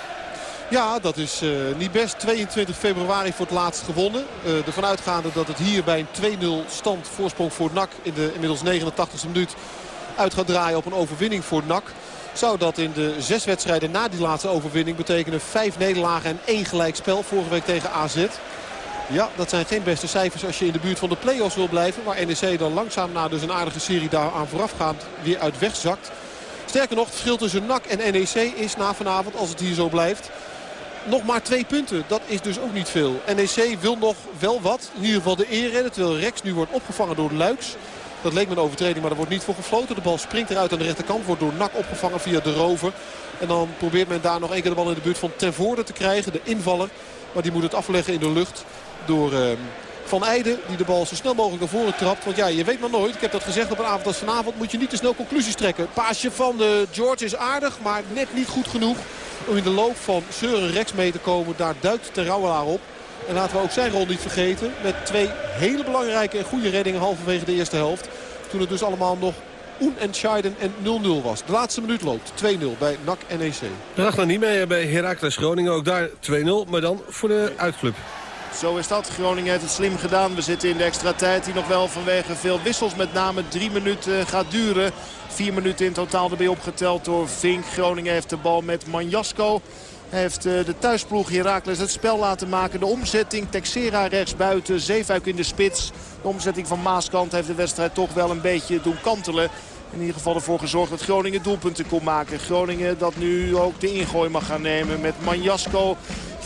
Ja, dat is uh, niet best. 22 februari voor het laatst gewonnen. Uh, ervan uitgaande dat het hier bij een 2-0 stand voorsprong voor NAC... in de inmiddels 89e minuut uit gaat draaien op een overwinning voor NAC. Zou dat in de zes wedstrijden na die laatste overwinning betekenen... vijf nederlagen en één gelijkspel vorige week tegen AZ. Ja, dat zijn geen beste cijfers als je in de buurt van de play-offs wil blijven. Waar NEC dan langzaam na dus een aardige serie daar aan voorafgaand weer uit wegzakt. Sterker nog, het verschil tussen NAC en NEC is na vanavond, als het hier zo blijft nog maar twee punten. Dat is dus ook niet veel. NEC wil nog wel wat. In ieder geval de eer redden. Terwijl Rex nu wordt opgevangen door Luiks. Dat leek me een overtreding, maar er wordt niet voor gefloten. De bal springt eruit aan de rechterkant. Wordt door Nak opgevangen via de rover. En dan probeert men daar nog één keer de bal in de buurt van Ten Voorde te krijgen. De invaller. Maar die moet het afleggen in de lucht door... Uh, van Eijden die de bal zo snel mogelijk naar voren trapt. Want ja, je weet maar nooit. Ik heb dat gezegd op een avond als vanavond. Moet je niet te snel conclusies trekken. Paasje van de George is aardig, maar net niet goed genoeg om in de loop van Seuren Rex mee te komen. Daar duikt Terouwelaar op. En laten we ook zijn rol niet vergeten. Met twee hele belangrijke en goede reddingen halverwege de eerste helft. Toen het dus allemaal nog unentscheiden en 0-0 was. De laatste minuut loopt 2-0 bij NAC NEC. Ragnar niet mee bij Heracles Groningen. Ook daar 2-0, maar dan voor de uitclub. Zo is dat. Groningen heeft het slim gedaan. We zitten in de extra tijd die nog wel vanwege veel wissels met name drie minuten gaat duren. Vier minuten in totaal erbij opgeteld door Vink. Groningen heeft de bal met Manjasko. Hij heeft eh, de thuisploeg Heracles het spel laten maken. De omzetting Texera rechts buiten. Zeefuik in de spits. De omzetting van Maaskant heeft de wedstrijd toch wel een beetje doen kantelen. In ieder geval ervoor gezorgd dat Groningen doelpunten kon maken. Groningen dat nu ook de ingooi mag gaan nemen met Manjasko.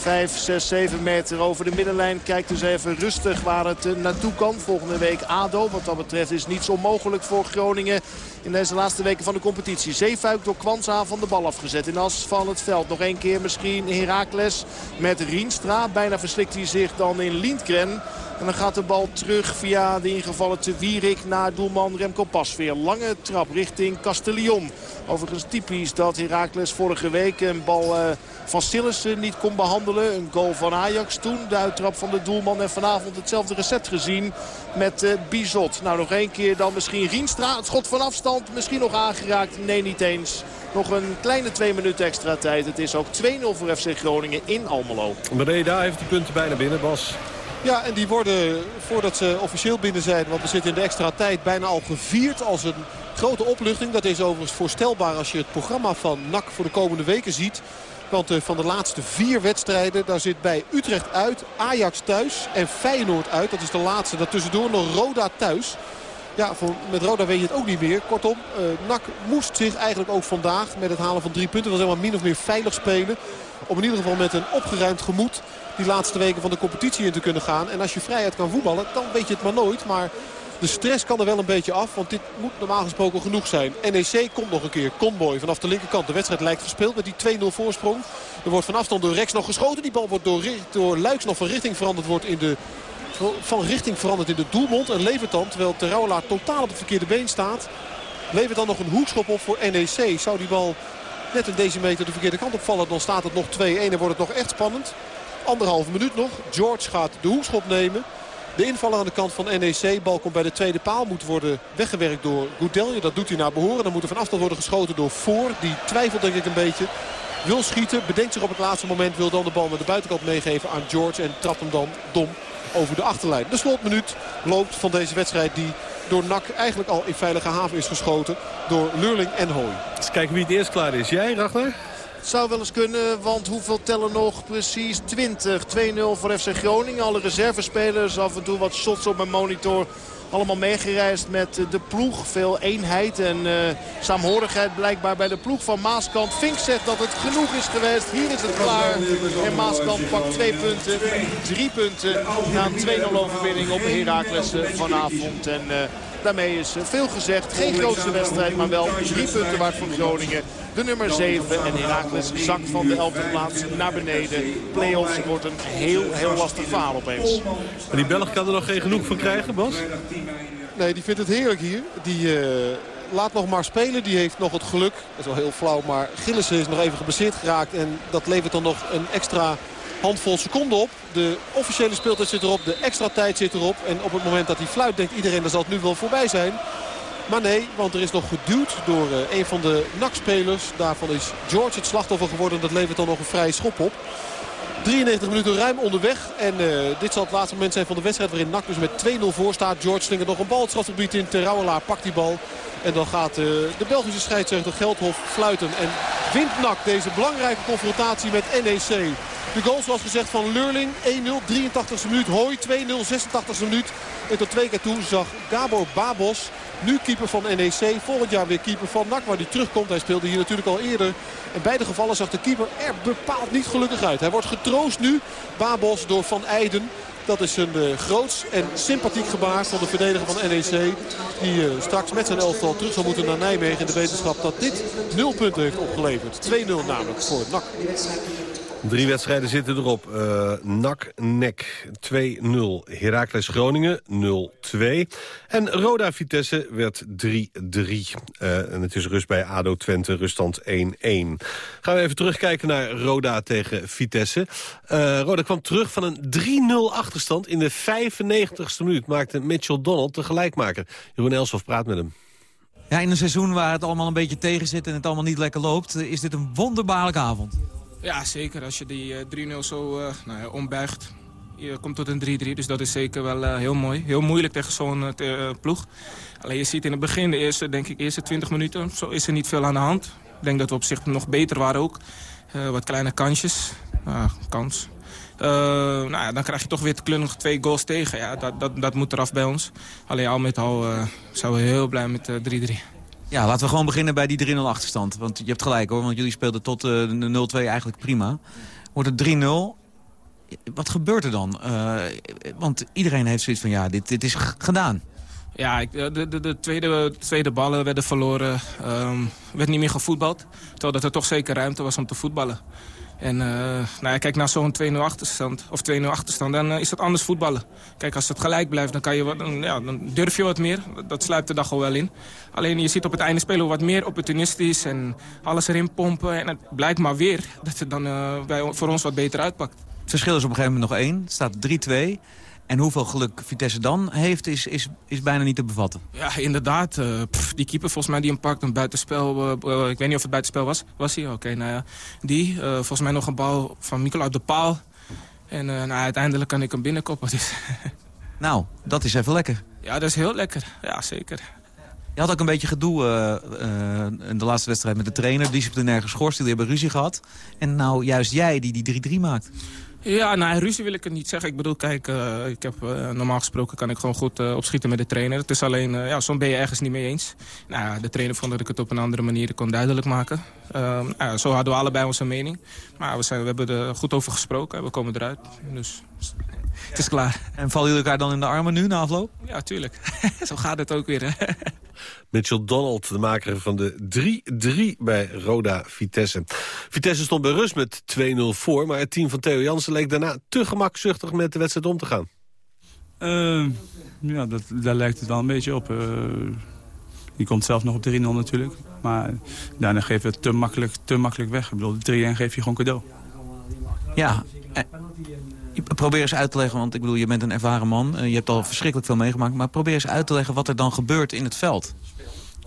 5, 6, 7 meter over de middenlijn. Kijkt dus even rustig waar het eh, naartoe kan. Volgende week ADO. Wat dat betreft is niets onmogelijk voor Groningen in deze laatste weken van de competitie. Zeefuik door Kwanza van de bal afgezet. In as van het veld. Nog één keer misschien Herakles met Rienstra. Bijna verslikt hij zich dan in Lindgren. En dan gaat de bal terug via de ingevallen te Wierik naar doelman Remco Pasveer. Lange trap richting Castellion. Overigens typisch dat Herakles vorige week een bal uh, van Sillissen niet kon behandelen. Een goal van Ajax toen. De uittrap van de doelman. En vanavond hetzelfde recept gezien met uh, Bizot. Nou nog één keer dan misschien Rienstra. Het schot van afstand misschien nog aangeraakt. Nee niet eens. Nog een kleine twee minuten extra tijd. Het is ook 2-0 voor FC Groningen in Almelo. Breda heeft de punten bijna binnen, Bas. Ja, en die worden voordat ze officieel binnen zijn, want we zitten in de extra tijd, bijna al gevierd als een grote opluchting. Dat is overigens voorstelbaar als je het programma van NAC voor de komende weken ziet. Want uh, van de laatste vier wedstrijden, daar zit bij Utrecht uit, Ajax thuis en Feyenoord uit. Dat is de laatste. Daartussendoor nog Roda thuis. Ja, met Roda weet je het ook niet meer. Kortom, uh, NAC moest zich eigenlijk ook vandaag met het halen van drie punten... wel helemaal min of meer veilig spelen. Om in ieder geval met een opgeruimd gemoed die laatste weken van de competitie in te kunnen gaan. En als je vrijheid kan voetballen, dan weet je het maar nooit. Maar de stress kan er wel een beetje af, want dit moet normaal gesproken genoeg zijn. NEC komt nog een keer. Conboy vanaf de linkerkant. De wedstrijd lijkt gespeeld met die 2-0 voorsprong. Er wordt van afstand door Rex nog geschoten. Die bal wordt door, door Luiks nog van richting veranderd wordt in de van richting veranderd in de doelmond. En levert terwijl Terouwelaar totaal op het verkeerde been staat... levert dan nog een hoekschop op voor NEC. Zou die bal net een decimeter de verkeerde kant opvallen... dan staat het nog 2-1 en wordt het nog echt spannend. Anderhalve minuut nog. George gaat de hoekschop nemen. De invaller aan de kant van NEC. Bal komt bij de tweede paal. Moet worden weggewerkt door Goudelje. Dat doet hij naar behoren. Dan moet er van afstand worden geschoten door Voor. Die twijfelt denk ik een beetje. Wil schieten. Bedenkt zich op het laatste moment. Wil dan de bal met de buitenkant meegeven aan George. En trapt hem dan dom over de achterlijn. De slotminuut loopt van deze wedstrijd die door NAC eigenlijk al in veilige haven is geschoten. Door Lurling en Hooi. Eens kijken wie het eerst klaar is. Jij, Ragnar? Het zou wel eens kunnen, want hoeveel tellen nog? Precies 20. 2-0 voor FC Groningen. Alle reservespelers, af en toe wat shots op mijn monitor. Allemaal meegereisd met de ploeg. Veel eenheid en uh, saamhorigheid blijkbaar bij de ploeg van Maaskant. Fink zegt dat het genoeg is geweest. Hier is het klaar. En Maaskant pakt twee punten, drie punten na een 2-0 overwinning op Heracles vanavond. En uh, daarmee is veel gezegd. Geen grootste wedstrijd, maar wel drie punten waard voor Groningen. De nummer 7 en Heracles zakt van de 11e plaats naar beneden. Play-offs wordt een heel, heel lastig verhaal opeens. En die Belg kan er nog geen genoeg van krijgen, Bas? Nee, die vindt het heerlijk hier. Die uh, laat nog maar spelen. Die heeft nog het geluk. Dat is wel heel flauw, maar Gillissen is nog even geblesseerd geraakt. En dat levert dan nog een extra handvol seconden op. De officiële speeltijd zit erop, de extra tijd zit erop. En op het moment dat hij fluit denkt iedereen dat zal het nu wel voorbij zijn. Maar nee, want er is nog geduwd door uh, een van de NAC-spelers. Daarvan is George het slachtoffer geworden. Dat levert dan nog een vrije schop op. 93 minuten ruim onderweg. En uh, dit zal het laatste moment zijn van de wedstrijd waarin NAC dus met 2-0 voor staat. George slingert nog een bal het strafgebied in. Terouwelaar pakt die bal. En dan gaat uh, de Belgische scheidsrechter Geldhof fluiten. En wint NAC deze belangrijke confrontatie met NEC. De goal zoals gezegd van Lurling. 1-0, 83e minuut. Hooi 2-0, 86e minuut. En tot twee keer toe zag Gabor Babos, nu keeper van NEC. Volgend jaar weer keeper van NAC waar hij terugkomt. Hij speelde hier natuurlijk al eerder. In beide gevallen zag de keeper er bepaald niet gelukkig uit. Hij wordt getroost nu, Babos, door Van Eijden. Dat is een uh, groots en sympathiek gebaar van de verdediger van NEC. Die uh, straks met zijn elftal terug zal moeten naar Nijmegen. In de wetenschap dat dit nul punten heeft opgeleverd. 2-0 namelijk voor NAC. Drie wedstrijden zitten erop. Uh, NAC, NEC 2-0. Heracles Groningen 0-2. En Roda Vitesse werd 3-3. Uh, en het is rust bij ADO Twente, ruststand 1-1. Gaan we even terugkijken naar Roda tegen Vitesse. Uh, Roda kwam terug van een 3-0 achterstand. In de 95ste minuut maakte Mitchell Donald de gelijkmaker. Jeroen Elshoff praat met hem. Ja, in een seizoen waar het allemaal een beetje tegen zit en het allemaal niet lekker loopt... is dit een wonderbaarlijke avond. Ja, zeker. Als je die uh, 3-0 zo uh, nou ja, ombuigt, je komt tot een 3-3. Dus dat is zeker wel uh, heel mooi. Heel moeilijk tegen zo'n ploeg. Alleen je ziet in het begin, de eerste, denk ik, eerste 20 minuten, zo is er niet veel aan de hand. Ik denk dat we op zich nog beter waren ook. wat kleine kansjes. kans. nou ja, dan krijg je toch weer te klunnig twee goals tegen. Ja, dat, dat, dat moet eraf bij ons. Alleen al met al zijn we heel blij met 3-3. Ja, laten we gewoon beginnen bij die 3-0 achterstand. Want je hebt gelijk hoor, want jullie speelden tot uh, de 0-2 eigenlijk prima. Wordt het 3-0. Wat gebeurt er dan? Uh, want iedereen heeft zoiets van, ja, dit, dit is gedaan. Ja, de, de, de tweede, tweede ballen werden verloren. Um, werd niet meer gevoetbald. Terwijl er toch zeker ruimte was om te voetballen. En uh, nou ja, kijk, naar zo'n 2-0 achterstand, of 2-0 achterstand, dan uh, is dat anders voetballen. Kijk, als het gelijk blijft, dan, kan je wat, ja, dan durf je wat meer. Dat sluipt de dag al wel in. Alleen je ziet op het einde spelen wat meer opportunistisch en alles erin pompen. En het blijkt maar weer dat het dan uh, bij, voor ons wat beter uitpakt. Het verschil is op een gegeven moment nog één. Staat 3-2. En hoeveel geluk Vitesse dan heeft, is, is, is bijna niet te bevatten. Ja, inderdaad. Uh, pff, die keeper volgens mij die hem pakt, een buitenspel. Uh, uh, ik weet niet of het buitenspel was. Was hij? Oké, okay, nou ja. Die, volgens mij nog een bal van Mikkel uit de paal. En nou, uiteindelijk kan ik hem binnenkoppen. Dus. nou, dat is even lekker. Ja, dat is heel lekker. Ja, zeker. Je had ook een beetje gedoe in de laatste wedstrijd met de trainer. Disciplinair geschorst, jullie hebben ruzie gehad. En nou juist jij die die 3-3 maakt. Ja, nou, ruzie wil ik het niet zeggen. Ik bedoel, kijk, uh, ik heb, uh, normaal gesproken kan ik gewoon goed uh, opschieten met de trainer. Het is alleen, ja, soms ben je ergens niet mee eens. Nou, de trainer vond dat ik het op een andere manier kon duidelijk maken. Nou, zo hadden we allebei onze mening. Maar we, zijn, we hebben er goed over gesproken. We komen eruit. Dus het is klaar. En vallen jullie elkaar dan in de armen nu na afloop? Ja, tuurlijk. zo gaat het ook weer. Mitchell Donald, de maker van de 3-3 bij Roda Vitesse. Vitesse stond bij rust met 2-0 voor, maar het team van Theo Jansen leek daarna te gemakzuchtig met de wedstrijd om te gaan. Uh, ja, dat, daar lijkt het wel een beetje op. Uh, die komt zelf nog op 3-0 natuurlijk. Maar daarna geven we het te makkelijk, te makkelijk weg. Ik bedoel, de 3-1 geef je gewoon cadeau. Ja, Probeer eens uit te leggen, want ik bedoel, je bent een ervaren man. je hebt al verschrikkelijk veel meegemaakt. Maar probeer eens uit te leggen wat er dan gebeurt in het veld.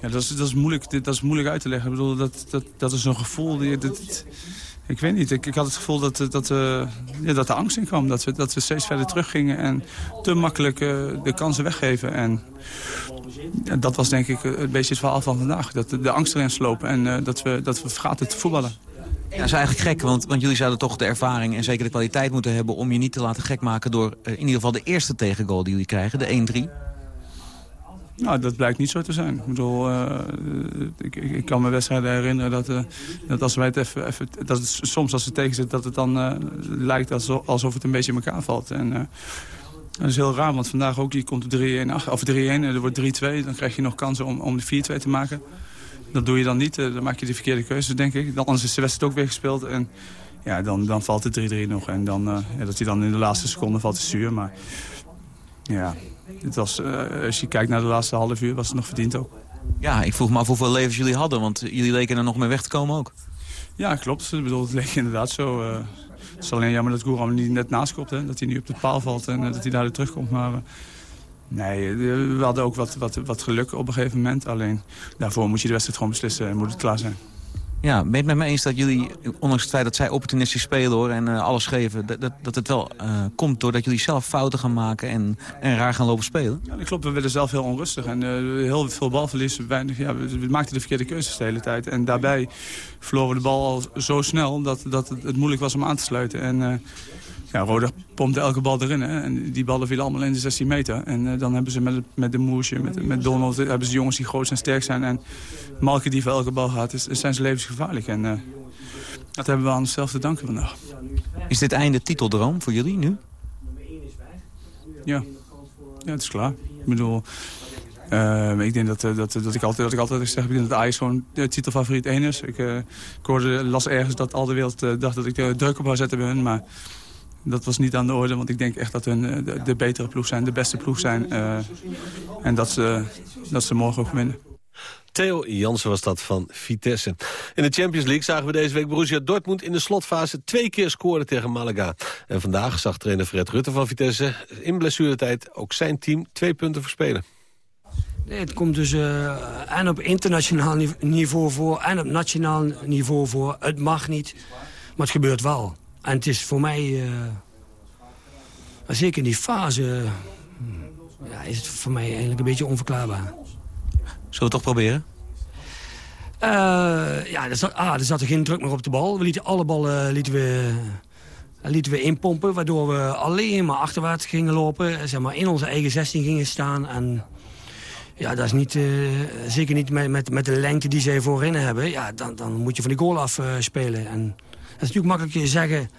Ja, dat is, dat is, moeilijk, dat is moeilijk uit te leggen. Ik bedoel, dat, dat, dat is een gevoel... Die, dat, ik weet niet, ik, ik had het gevoel dat, dat, uh, ja, dat er angst in kwam. Dat we, dat we steeds verder teruggingen en te makkelijk de kansen weggeven. En dat was denk ik een beetje het verhaal van vandaag. Dat de, de angst erin slopen en dat, we, dat we vergaten te voetballen. Ja, dat is eigenlijk gek, want, want jullie zouden toch de ervaring en zeker de kwaliteit moeten hebben... om je niet te laten gek maken door in ieder geval de eerste tegengoal die jullie krijgen, de 1-3. Nou, dat blijkt niet zo te zijn. Ik bedoel, uh, ik, ik, kan me wedstrijden herinneren dat, dat als wij het even, even dat soms als het tegen dat het dan lijkt alsof, het een beetje in elkaar valt. En dat is heel raar, want vandaag ook, die komt 3-1 of 3-1, er wordt 3-2, dan krijg je nog kansen om, om de 4-2 te maken. Dat doe je dan niet, dan maak je de verkeerde keuze, denk ik. Dan anders is de wedstrijd ook weer gespeeld en ja, dan, dan valt het 3-3 nog. En dan, ja, dat hij dan in de laatste seconde valt te stuur, maar ja, het was, uh, als je kijkt naar de laatste half uur, was het nog verdiend ook. Ja, ik vroeg me af hoeveel levens jullie hadden, want jullie leken er nog mee weg te komen ook. Ja, klopt. Ik bedoel, het leek inderdaad zo. Uh, het is alleen jammer dat Goeram niet net naast komt, hè? dat hij nu op de paal valt en uh, dat hij daar weer terugkomt. Maar nee, we hadden ook wat, wat, wat geluk op een gegeven moment. Alleen daarvoor moet je de wedstrijd gewoon beslissen en moet het klaar zijn. Ja, ben je het met me eens dat jullie, ondanks het feit dat zij opportunistisch spelen hoor, en uh, alles geven, dat, dat het wel uh, komt doordat jullie zelf fouten gaan maken en, en raar gaan lopen spelen? Ja, dat klopt. We werden zelf heel onrustig en uh, heel veel balverlies. Weinig, ja, we, we, maakten de verkeerde keuzes de hele tijd. En daarbij verloren we de bal al zo snel dat, dat het, het moeilijk was om aan te sluiten. En ja, Roda pompte elke bal erin. Hè. En die ballen vielen allemaal in de 16 meter. En uh, dan hebben ze met, met de Moesje, met, met Donald, hebben ze jongens die groot en sterk zijn. En Malke die voor elke bal gaat, is, zijn ze levensgevaarlijk. En uh, dat hebben we aan onszelf te danken vandaag. Is dit einde titeldroom voor jullie nu? Ja, ja het is klaar. Ik bedoel, uh, ik denk dat, dat, dat, ik altijd, dat ik altijd zeg, ik denk dat Ajax gewoon de titelfavoriet 1 is. Ik, uh, ik hoorde, las ergens dat al de wereld uh, dacht dat ik de druk op zou zetten bij hun. Maar dat was niet aan de orde, want ik denk echt dat hun de, de betere ploeg zijn, de beste ploeg zijn. en dat ze, dat ze morgen ook winnen. Theo Jansen was dat van Vitesse. In de Champions League zagen we deze week Borussia Dortmund in de slotfase twee keer scoren tegen Malaga. En vandaag zag trainer Fred Rutte van Vitesse in blessuretijd ook zijn team twee punten verspelen. Nee, het komt dus uh, en op internationaal niveau voor en op nationaal niveau voor. Het mag niet, maar het gebeurt wel. En het is voor mij, uh, zeker in die fase, ja, is het voor mij eigenlijk een beetje onverklaarbaar. Zullen we het toch proberen? Uh, ja, er zat, ah, er zat er geen druk meer op de bal. We lieten alle ballen lieten we, lieten we inpompen, waardoor we alleen maar achterwaarts gingen lopen. Zeg maar, in onze eigen 16 gingen staan. En ja, dat is niet, uh, zeker niet met, met, met de lengte die zij voorin hebben. Ja, dan, dan moet je van die goal af uh, spelen. En natuurlijk makkelijk te zeggen.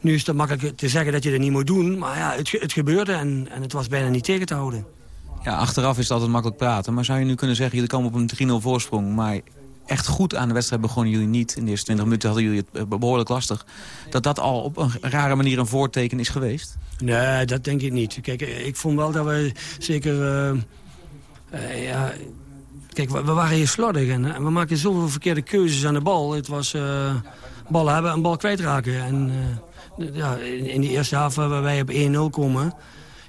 Nu is het makkelijk te zeggen dat je dat niet moet doen. Maar ja, het, het gebeurde en, en het was bijna niet tegen te houden. Ja, achteraf is het altijd makkelijk praten. Maar zou je nu kunnen zeggen, jullie komen op een 3-0 voorsprong... maar echt goed aan de wedstrijd begonnen jullie niet. In de eerste 20 minuten hadden jullie het eh, behoorlijk lastig. Dat dat al op een rare manier een voorteken is geweest? Nee, dat denk ik niet. Kijk, ik vond wel dat we zeker... Uh, uh, ja, kijk, we, we, waren hier slordig en we maakten zoveel verkeerde keuzes aan de bal. Het was uh, bal hebben en bal kwijtraken. En ja, in, die eerste helft waar wij op 1-0 komen...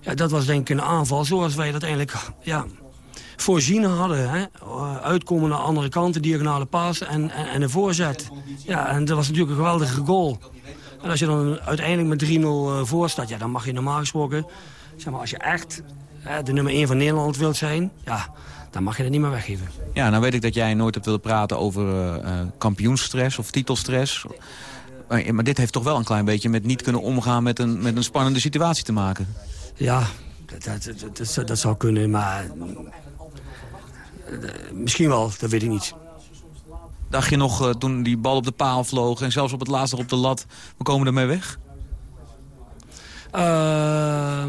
Ja, dat was denk ik een aanval zoals wij dat eigenlijk... Ja, voorzien hadden. Hè? Uitkomen naar de andere kant, de diagonale pas en, en, en, een voorzet. Ja, en dat was natuurlijk een geweldige goal. En als je dan uiteindelijk met 3-0 uh, voor staat, ja, dan mag je normaal gesproken... Zeg maar, als je echt hè, de nummer 1 van Nederland wilt zijn... Ja, dan mag je dat niet meer weggeven. Ja, nou weet ik dat jij nooit hebt willen praten over uh, kampioenstress of titelstress. Maar, maar, dit heeft toch wel een klein beetje met niet kunnen omgaan met een, met een spannende situatie te maken. Ja, dat, dat, dat, dat zou kunnen, maar misschien wel, dat weet ik niet. Dacht je nog, toen die bal op de paal vloog en zelfs op het laatste op de lat... we komen ermee weg? Uh,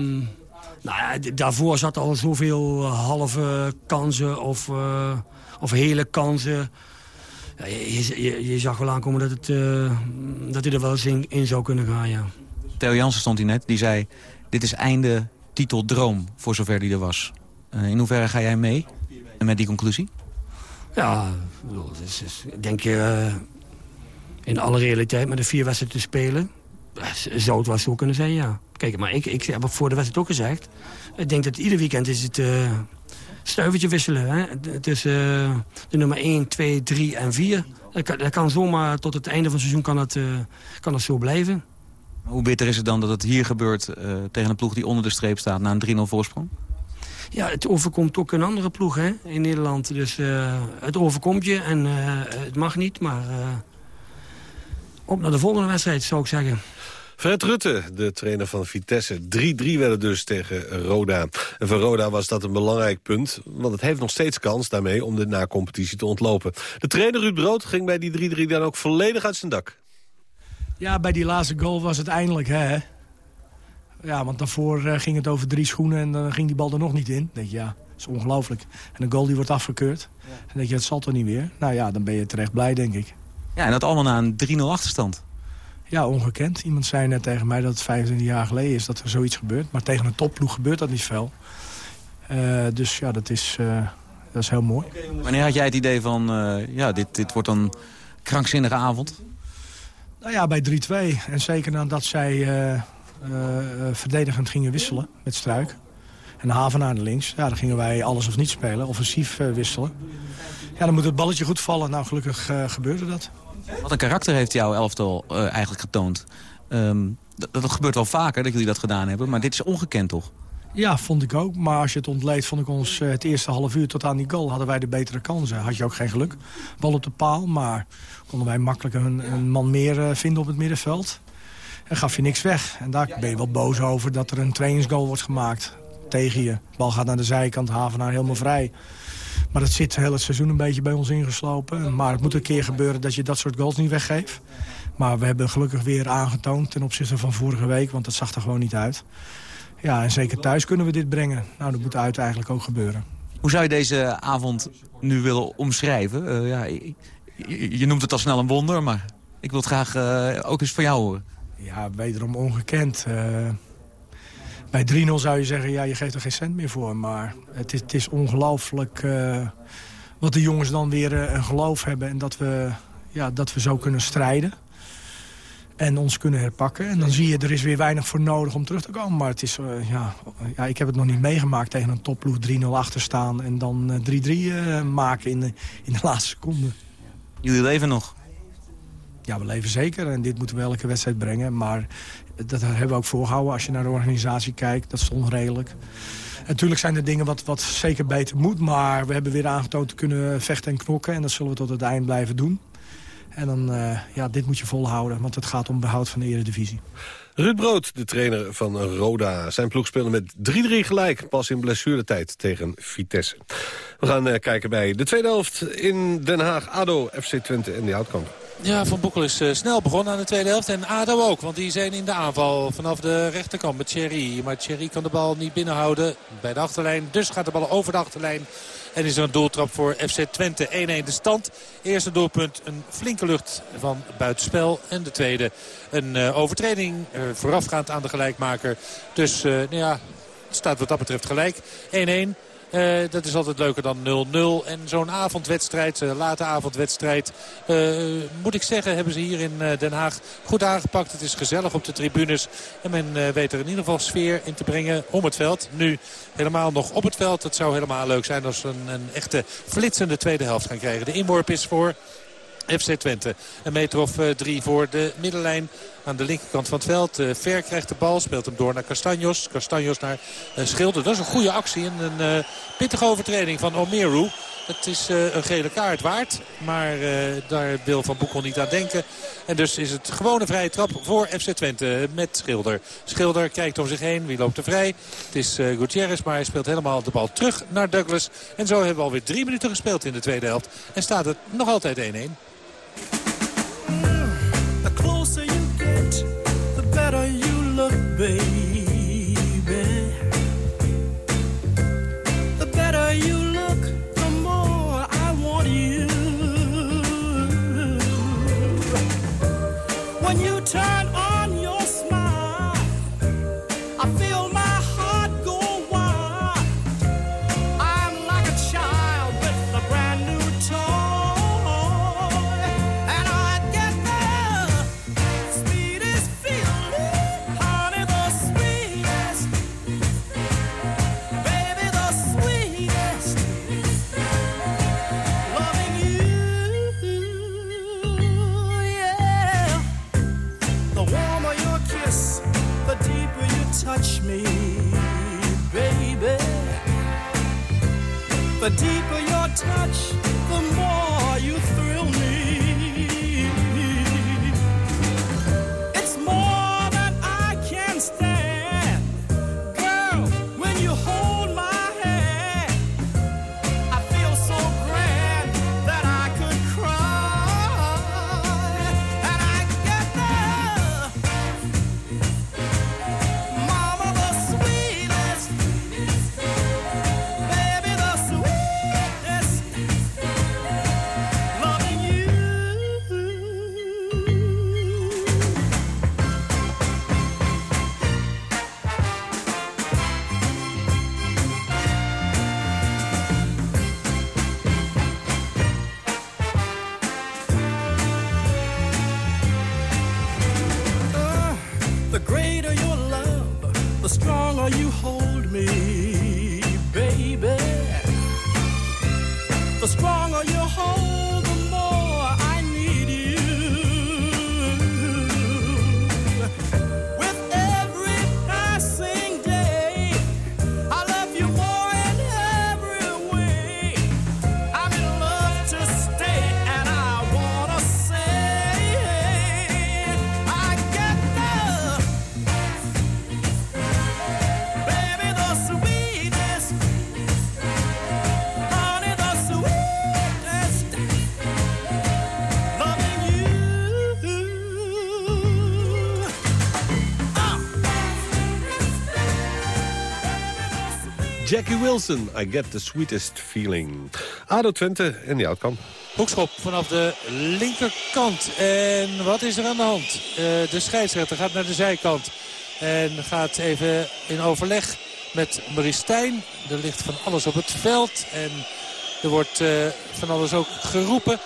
nou ja, daarvoor zat al zoveel halve kansen of, uh, of hele kansen. Ja, je, je, je, zag wel aankomen dat, het, uh, dat hij er wel eens in, in, zou kunnen gaan, ja. Theo Jansen stond hier net, die zei... dit is einde titeldroom, voor zover die er was. in hoeverre ga jij mee? Met die conclusie? Ja, dus, dus, ik denk in alle realiteit met de vier wedstrijden te spelen. Zou het wel zo kunnen zijn, ja. Kijk, maar ik, ik heb voor de wedstrijd ook gezegd... ik denk dat ieder weekend is het uh, stuivertje wisselen. Hè? Tussen uh, de nummer 1, 2, 3 en 4. Dat kan, dat kan zomaar tot het einde van het seizoen kan het, uh, kan het zo blijven. Hoe bitter is het dan dat het hier gebeurt tegen een ploeg die onder de streep staat... na een 3-0 voorsprong? Ja, het overkomt ook een andere ploeg hè, in Nederland. Dus het overkomt je en het mag niet, maar op naar de volgende wedstrijd, zou ik zeggen. Fred Rutte, de trainer van Vitesse. 3-3 werden dus tegen Roda. En voor Roda was dat een belangrijk punt, want het heeft nog steeds kans daarmee om de na-competitie te ontlopen. De trainer Ruud Brood ging bij die 3-3 dan ook volledig uit zijn dak. Ja, bij die laatste goal was het eindelijk, hè. Ja, want daarvoor uh, ging het over drie schoenen en dan ging die bal er nog niet in. Dan denk je, ja, dat is ongelooflijk. En een goal die wordt afgekeurd. Ja. Dan denk je, het zal toch niet weer? Nou ja, dan ben je terecht blij, denk ik. Ja, en dat allemaal na een 3-0 achterstand. Ja, ongekend. Iemand zei net tegen mij dat het 25 jaar geleden is dat er zoiets gebeurt. Maar tegen een topploeg gebeurt dat niet veel. Uh, dus ja, dat is, uh, dat is heel mooi. Wanneer had jij het idee van, uh, ja, dit, dit wordt een krankzinnige avond? Nou ja, bij 3-2. En zeker nadat zij verdedigend gingen wisselen met Struik. En Havenaar naar links. Ja, dan gingen wij alles of niet spelen, offensief wisselen. Ja, dan moet het balletje goed vallen. Nou, gelukkig gebeurde dat. Wat een karakter heeft jouw elftal uh, eigenlijk getoond. Um, dat, gebeurt wel vaker dat jullie dat gedaan hebben, maar dit is ongekend toch? Ja, vond ik ook. Maar als je het ontleedt, vond ik ons uh, het eerste half uur tot aan die goal... hadden wij de betere kansen. Had je ook geen geluk. Bal op de paal, maar konden wij makkelijk een, een man meer uh, vinden op het middenveld. En gaf je niks weg. En daar ben je wel boos over dat er een trainingsgoal wordt gemaakt tegen je. Bal gaat naar de zijkant, Havenaar helemaal vrij. Maar dat zit heel het seizoen een beetje bij ons ingeslopen. Maar het moet een keer gebeuren dat je dat soort goals niet weggeeft. Maar we hebben gelukkig weer aangetoond ten opzichte van vorige week. Want dat zag er gewoon niet uit. Ja, en zeker thuis kunnen we dit brengen. Nou, dat moet uit eigenlijk ook gebeuren. Hoe zou je deze avond nu willen omschrijven? Uh, ja, je, je, noemt het al snel een wonder, maar ik wil het graag uh, ook eens van jou horen. Ja, wederom ongekend. Uh, bij 3-0 zou je zeggen, ja, je geeft er geen cent meer voor. Maar het is, het is ongelooflijk uh, wat de jongens dan weer uh, een geloof hebben... en dat we, ja, dat we zo kunnen strijden en ons kunnen herpakken. En dan zie je, er is weer weinig voor nodig om terug te komen. Maar het is, uh, ja, ja, ik heb het nog niet meegemaakt tegen een topploeg 3-0 achter staan... en dan 3-3 maken in de, in de laatste seconde. Jullie leven nog? Ja, we leven zeker en dit moeten we elke wedstrijd brengen. Maar dat hebben we ook voorgehouden als je naar de organisatie kijkt. Dat stond redelijk. natuurlijk zijn er dingen wat, wat zeker beter moet. Maar we hebben weer aangetoond te kunnen vechten en knokken. En dat zullen we tot het eind blijven doen. En dan, uh, ja, dit moet je volhouden. Want het gaat om behoud van de eredivisie. Ruud Brood, de trainer van Roda. Zijn ploeg speelde met 3-3 gelijk. Pas in blessuretijd tegen Vitesse. We gaan uh, kijken bij de tweede helft in Den Haag. ADO, FC Twente en die Houtkamp. Ja, Van Boekel is uh, snel begonnen aan de tweede helft. En ADO ook, want die zijn in de aanval vanaf de rechterkant met Thierry. Maar Thierry kan de bal niet binnenhouden bij de achterlijn. Dus gaat de bal over de achterlijn. En is er een doeltrap voor FC Twente. 1-1 de stand. Eerste doelpunt een flinke lucht van buitenspel. En de tweede een uh, overtreding uh, voorafgaand aan de gelijkmaker. Dus nou ja, het staat wat dat betreft gelijk. 1-1. Uh, dat is altijd leuker dan 0-0. En zo'n avondwedstrijd, uh, late avondwedstrijd, uh, moet ik zeggen, hebben ze hier in Den Haag goed aangepakt. Het is gezellig op de tribunes. En men weet er in ieder geval sfeer in te brengen om het veld. Nu helemaal nog op het veld. Het zou helemaal leuk zijn als we een, een echte flitsende tweede helft gaan krijgen. De inworp is voor FC Twente. Een meter of uh, drie voor de middenlijn aan de linkerkant van het veld. Uh, Ver krijgt de bal, speelt hem door naar Castanjos. Castanjos naar uh, Schilder. Dat is een goede actie en een pittige overtreding van Omeru. Het is een gele kaart waard, maar daar wil Van Boekel niet aan denken. En dus is het gewoon een vrije trap voor FC Twente met Schilder. Schilder kijkt om zich heen, wie loopt er vrij? Het is Gutierrez, maar hij speelt helemaal de bal terug naar Douglas. En zo hebben we alweer drie minuten gespeeld in de tweede helft. En staat het nog altijd 1-1. Mm. The closer you get, the better you look, baby. The better you look, the more I want you. When you turn on Jackie Wilson, I get the sweetest feeling. ADO Twente en die kan. Hoekschop vanaf de linkerkant. En wat is er aan de hand? Eh, de scheidsrechter gaat naar de zijkant. En gaat even in overleg met Maurice Stijn. Er ligt van alles op het veld. En er wordt eh, van alles ook geroepen.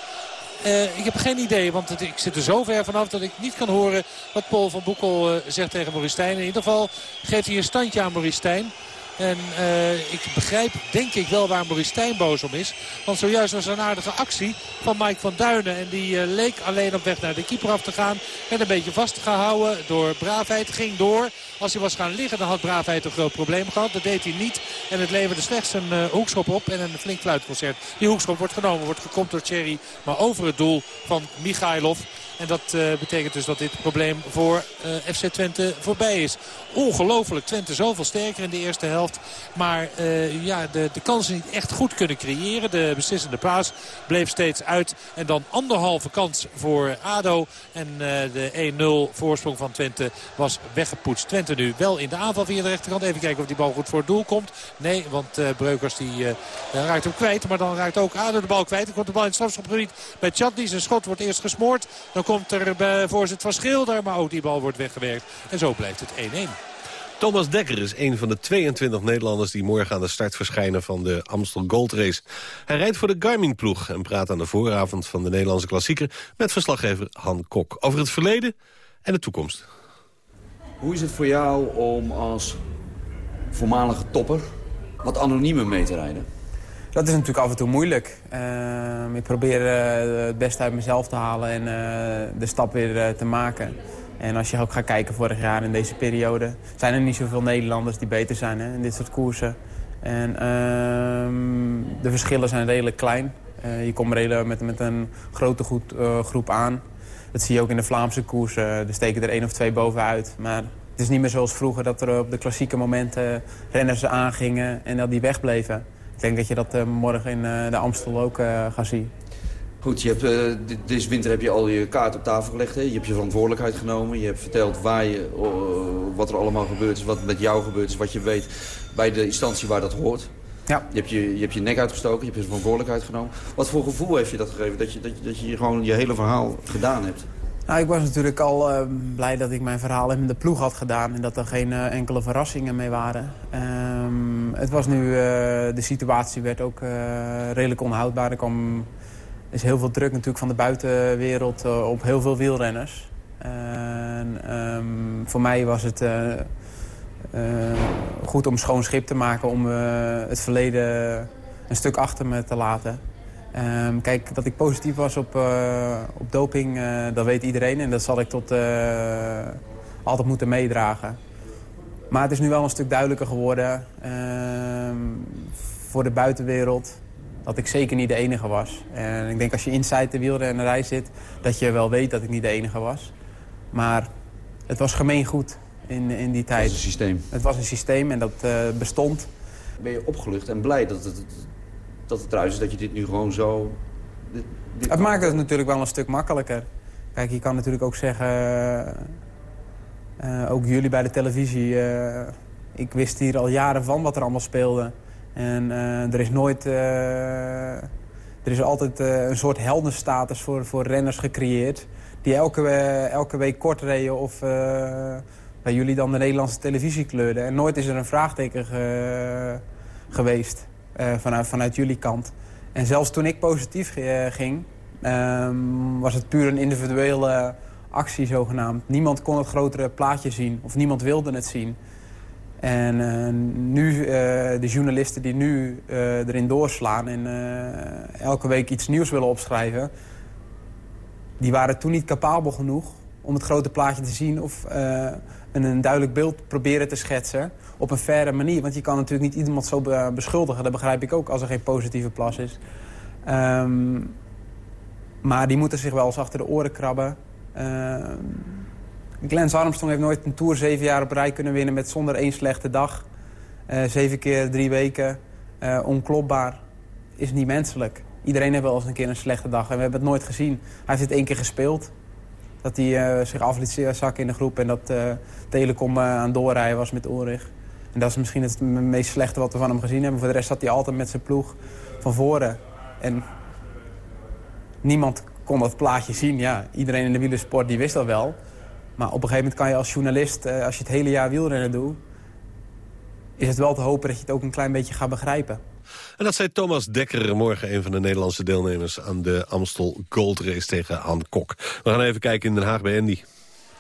Eh, ik heb geen idee, want ik zit er zo ver vanaf dat ik niet kan horen wat Paul van Boekel zegt tegen Maurice Stijn. In ieder geval geeft hij een standje aan Maurice Stijn. En eh, ik begrijp, denk ik wel, waar Maurice Stijn boos om is. Want zojuist was er een aardige actie van Mike van Duinen. En die eh, leek alleen op weg naar de keeper af te gaan. Werd een beetje vastgehouden door Braafheid. Ging door. Als hij was gaan liggen, dan had Braafheid een groot probleem gehad. Dat deed hij niet. En het leverde slechts een eh, hoekschop op en een flink fluitconcert. Die hoekschop wordt genomen, wordt gekopt door Thierry. Maar over het doel van Michailov. En dat eh, betekent dus dat dit probleem voor eh, FC Twente voorbij is. Ongelooflijk. Twente zoveel sterker in de eerste helft. Maar eh, ja, de, de kansen niet echt goed kunnen creëren. De beslissende paas bleef steeds uit. En dan anderhalve kans voor ADO. En de 1-0 voorsprong van Twente was weggepoetst. Twente nu wel in de aanval via de rechterkant. Even kijken of die bal goed voor het doel komt. Nee, want Breukers die, raakt hem kwijt. Maar dan raakt ook ADO de bal kwijt. Dan komt de bal in het strafschopgebied bij Chadli. Zijn schot wordt eerst gesmoord. Dan komt er bij voorzet van Schilder. Maar ook die bal wordt weggewerkt. En zo blijft het 1-1. Thomas Dekker is een van de 22 Nederlanders die morgen aan de start verschijnen van de Amstel Gold Race. Hij rijdt voor de Garmin-ploeg en praat aan de vooravond van de Nederlandse klassieker met verslaggever Han Kok over het verleden en de toekomst. Hoe is het voor jou om als voormalige topper wat anoniemer mee te rijden? Dat is natuurlijk af en toe moeilijk. Ehm, ik probeer eh, het beste uit mezelf te halen en eh, de stap weer eh, te maken. En als je ook gaat kijken vorig jaar in deze periode... zijn er niet zoveel Nederlanders die beter zijn hè, in dit soort koersen. En ehm, de verschillen zijn redelijk klein. Je komt redelijk met, met een grote goed, groep aan. Dat zie je ook in de Vlaamse koersen. er steken er één of twee bovenuit. Maar het is niet meer zoals vroeger dat er op de klassieke momenten renners aangingen en dat die wegbleven. Ik denk dat je dat eh, morgen in eh, de Amstel ook eh, gaat zien. Goed, je hebt, dit- deze winter heb je al je kaart op tafel gelegd. Hè? Je hebt je verantwoordelijkheid genomen. Je hebt verteld waar je, wat er allemaal gebeurd is, wat met jou gebeurd is, wat je weet bij de instantie waar dat hoort. Ja. Je, hebt je, je hebt je nek uitgestoken, je hebt je verantwoordelijkheid genomen. Wat voor gevoel heeft je dat gegeven, dat je, dat, je- dat je gewoon je hele verhaal gedaan hebt? Nou, ik was natuurlijk al eh, blij dat ik mijn verhaal in de ploeg had gedaan... en dat er geen eh, enkele verrassingen mee waren. Ehm, het was nu, eh, de situatie werd ook eh, redelijk onhoudbaar. Er kwam, is heel veel druk natuurlijk van de buitenwereld op heel veel wielrenners. En, ehm, voor mij was het goed om schoon schip te maken... om het verleden een stuk achter me te laten... Ehm, kijk, dat ik positief was op, eh, op doping, eh, dat weet iedereen. En dat zal ik tot eh, altijd moeten meedragen. Maar het is nu wel een stuk duidelijker geworden. ehm, voor de buitenwereld dat ik zeker niet de enige was. En ik denk als je inside de wielrennerij zit, dat je wel weet dat ik niet de enige was. Maar het was gemeen goed in, in die tijd. Het was een systeem. Het was een systeem en dat uh, bestond. Ben je opgelucht en blij dat het, dat het eruit is dat je dit nu gewoon zo... Dit, dit het maakt het natuurlijk wel een stuk makkelijker. Kijk, je kan natuurlijk ook zeggen... Uh, ook jullie bij de televisie... Uh, ik wist hier al jaren van wat er allemaal speelde. En er is nooit... er is altijd een soort heldenstatus voor, voor renners gecreëerd... die elke, elke week kort reden of bij jullie dan de Nederlandse televisie kleurden. En nooit is er een vraagteken ge, geweest vanuit, vanuit jullie kant. En zelfs toen ik positief ging, um, was het puur een individuele actie zogenaamd. Niemand kon het grotere plaatje zien of niemand wilde het zien. En uh, nu, de journalisten die nu erin doorslaan en elke week iets nieuws willen opschrijven... die waren toen niet capabel genoeg om het grote plaatje te zien... of een, een duidelijk beeld proberen te schetsen op een faire manier. Want je kan natuurlijk niet iemand zo beschuldigen. Dat begrijp ik ook als er geen positieve plas is. Um, maar die moeten zich wel eens achter de oren krabben. Uh, Armstrong heeft nooit een Tour zeven jaar op rij kunnen winnen... met zonder één slechte dag. Uh, zeven keer drie weken. Uh, onklopbaar. Is niet menselijk. Iedereen heeft wel eens een keer een slechte dag. En we hebben het nooit gezien. Hij heeft het één keer gespeeld. Dat hij uh, zich af liet zakken in de groep en dat Telecom aan doorrijden was met Ulrich. En dat is misschien het meest slechte wat we van hem gezien hebben. Voor de rest zat hij altijd met zijn ploeg van voren. En niemand kon dat plaatje zien. Ja, iedereen in de wielersport die wist dat wel. Maar op een gegeven moment kan je als journalist, als je het hele jaar wielrennen doet... is het wel te hopen dat je het ook een klein beetje gaat begrijpen. En dat zei Thomas Dekker, morgen een van de Nederlandse deelnemers... aan de Amstel Gold Race tegen Han Kok. We gaan even kijken in Den Haag bij Andy.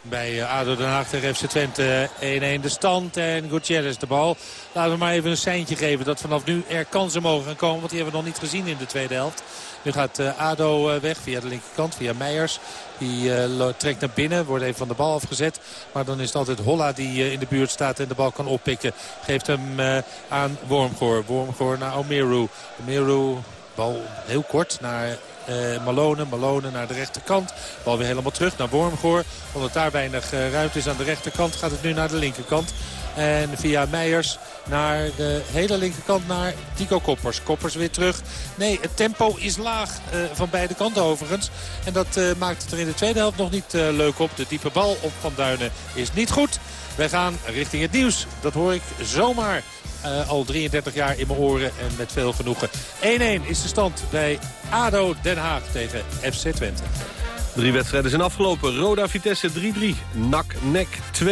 Bij ADO Den Haag tegen FC Twente 1-1 de stand en Gutierrez de bal. Laten we maar even een seintje geven dat vanaf nu er kansen mogen gaan komen. Want die hebben we nog niet gezien in de tweede helft. Nu gaat ADO weg via de linkerkant, via Meijers. Die trekt naar binnen, wordt even van de bal afgezet. Maar dan is het altijd Holla die in de buurt staat en de bal kan oppikken. Geeft hem aan Wormgoor. Wormgoor naar Omeru. Omeru, bal heel kort naar uh, Malone. Malone naar de rechterkant. Bal weer helemaal terug naar Wormgoor. Omdat daar weinig uh, ruimte is aan de rechterkant gaat het nu naar de linkerkant. En via Meijers naar de hele linkerkant naar Tico Koppers. Koppers weer terug. Nee, het tempo is laag uh, van beide kanten overigens. En dat uh, maakt het er in de tweede helft nog niet leuk op. De diepe bal op Van Duinen is niet goed. Wij gaan richting het nieuws. Dat hoor ik zomaar uh, al 33 jaar in mijn oren en met veel genoegen. 1-1 is de stand bij ADO Den Haag tegen FC Twente. Drie wedstrijden zijn afgelopen. Roda Vitesse 3-3, NAC NEC 2-0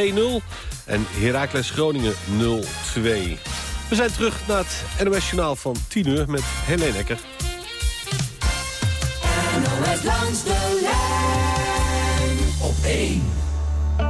en Heracles Groningen 0-2. We zijn terug naar het NOS Journaal van 10 uur met Helene Ecker. NOS langs de lijn op 1.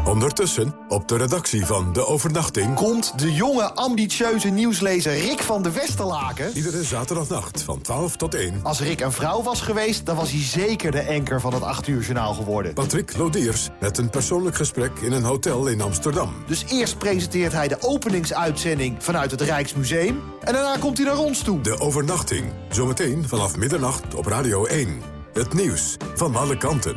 Ondertussen, op de redactie van De Overnachting... komt de jonge, ambitieuze nieuwslezer Rick van de Westerlaken... Iedere zaterdagnacht van 12 tot 1. Als Rick een vrouw was geweest, dan was hij zeker de anker van het 8 uur journaal geworden. Patrick Lodiers met een persoonlijk gesprek in een hotel in Amsterdam. Dus eerst presenteert hij de openingsuitzending vanuit het Rijksmuseum... en daarna komt hij naar ons toe. De Overnachting, zometeen vanaf middernacht op Radio 1. Het nieuws van alle kanten.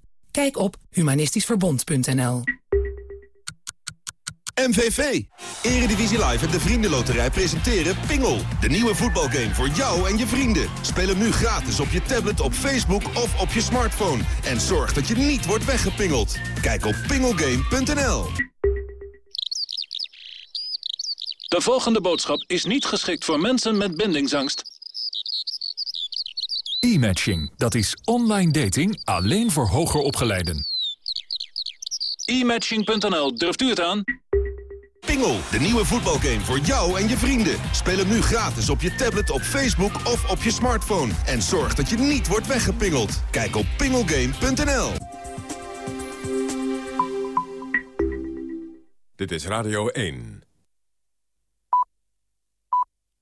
Kijk op humanistischverbond.nl MVV. Eredivisie Live en de Vriendenloterij presenteren Pingel. De nieuwe voetbalgame voor jou en je vrienden. Speel hem nu gratis op je tablet, op Facebook of op je smartphone. En zorg dat je niet wordt weggepingeld. Kijk op pingelgame.nl. De volgende boodschap is niet geschikt voor mensen met bindingsangst. E-matching, dat is online dating alleen voor hoger opgeleiden. E-matching.nl, durft u het aan? Pingel, de nieuwe voetbalgame voor jou en je vrienden. Speel hem nu gratis op je tablet, op Facebook of op je smartphone. En zorg dat je niet wordt weggepingeld. Kijk op pingelgame.nl. Dit is Radio 1.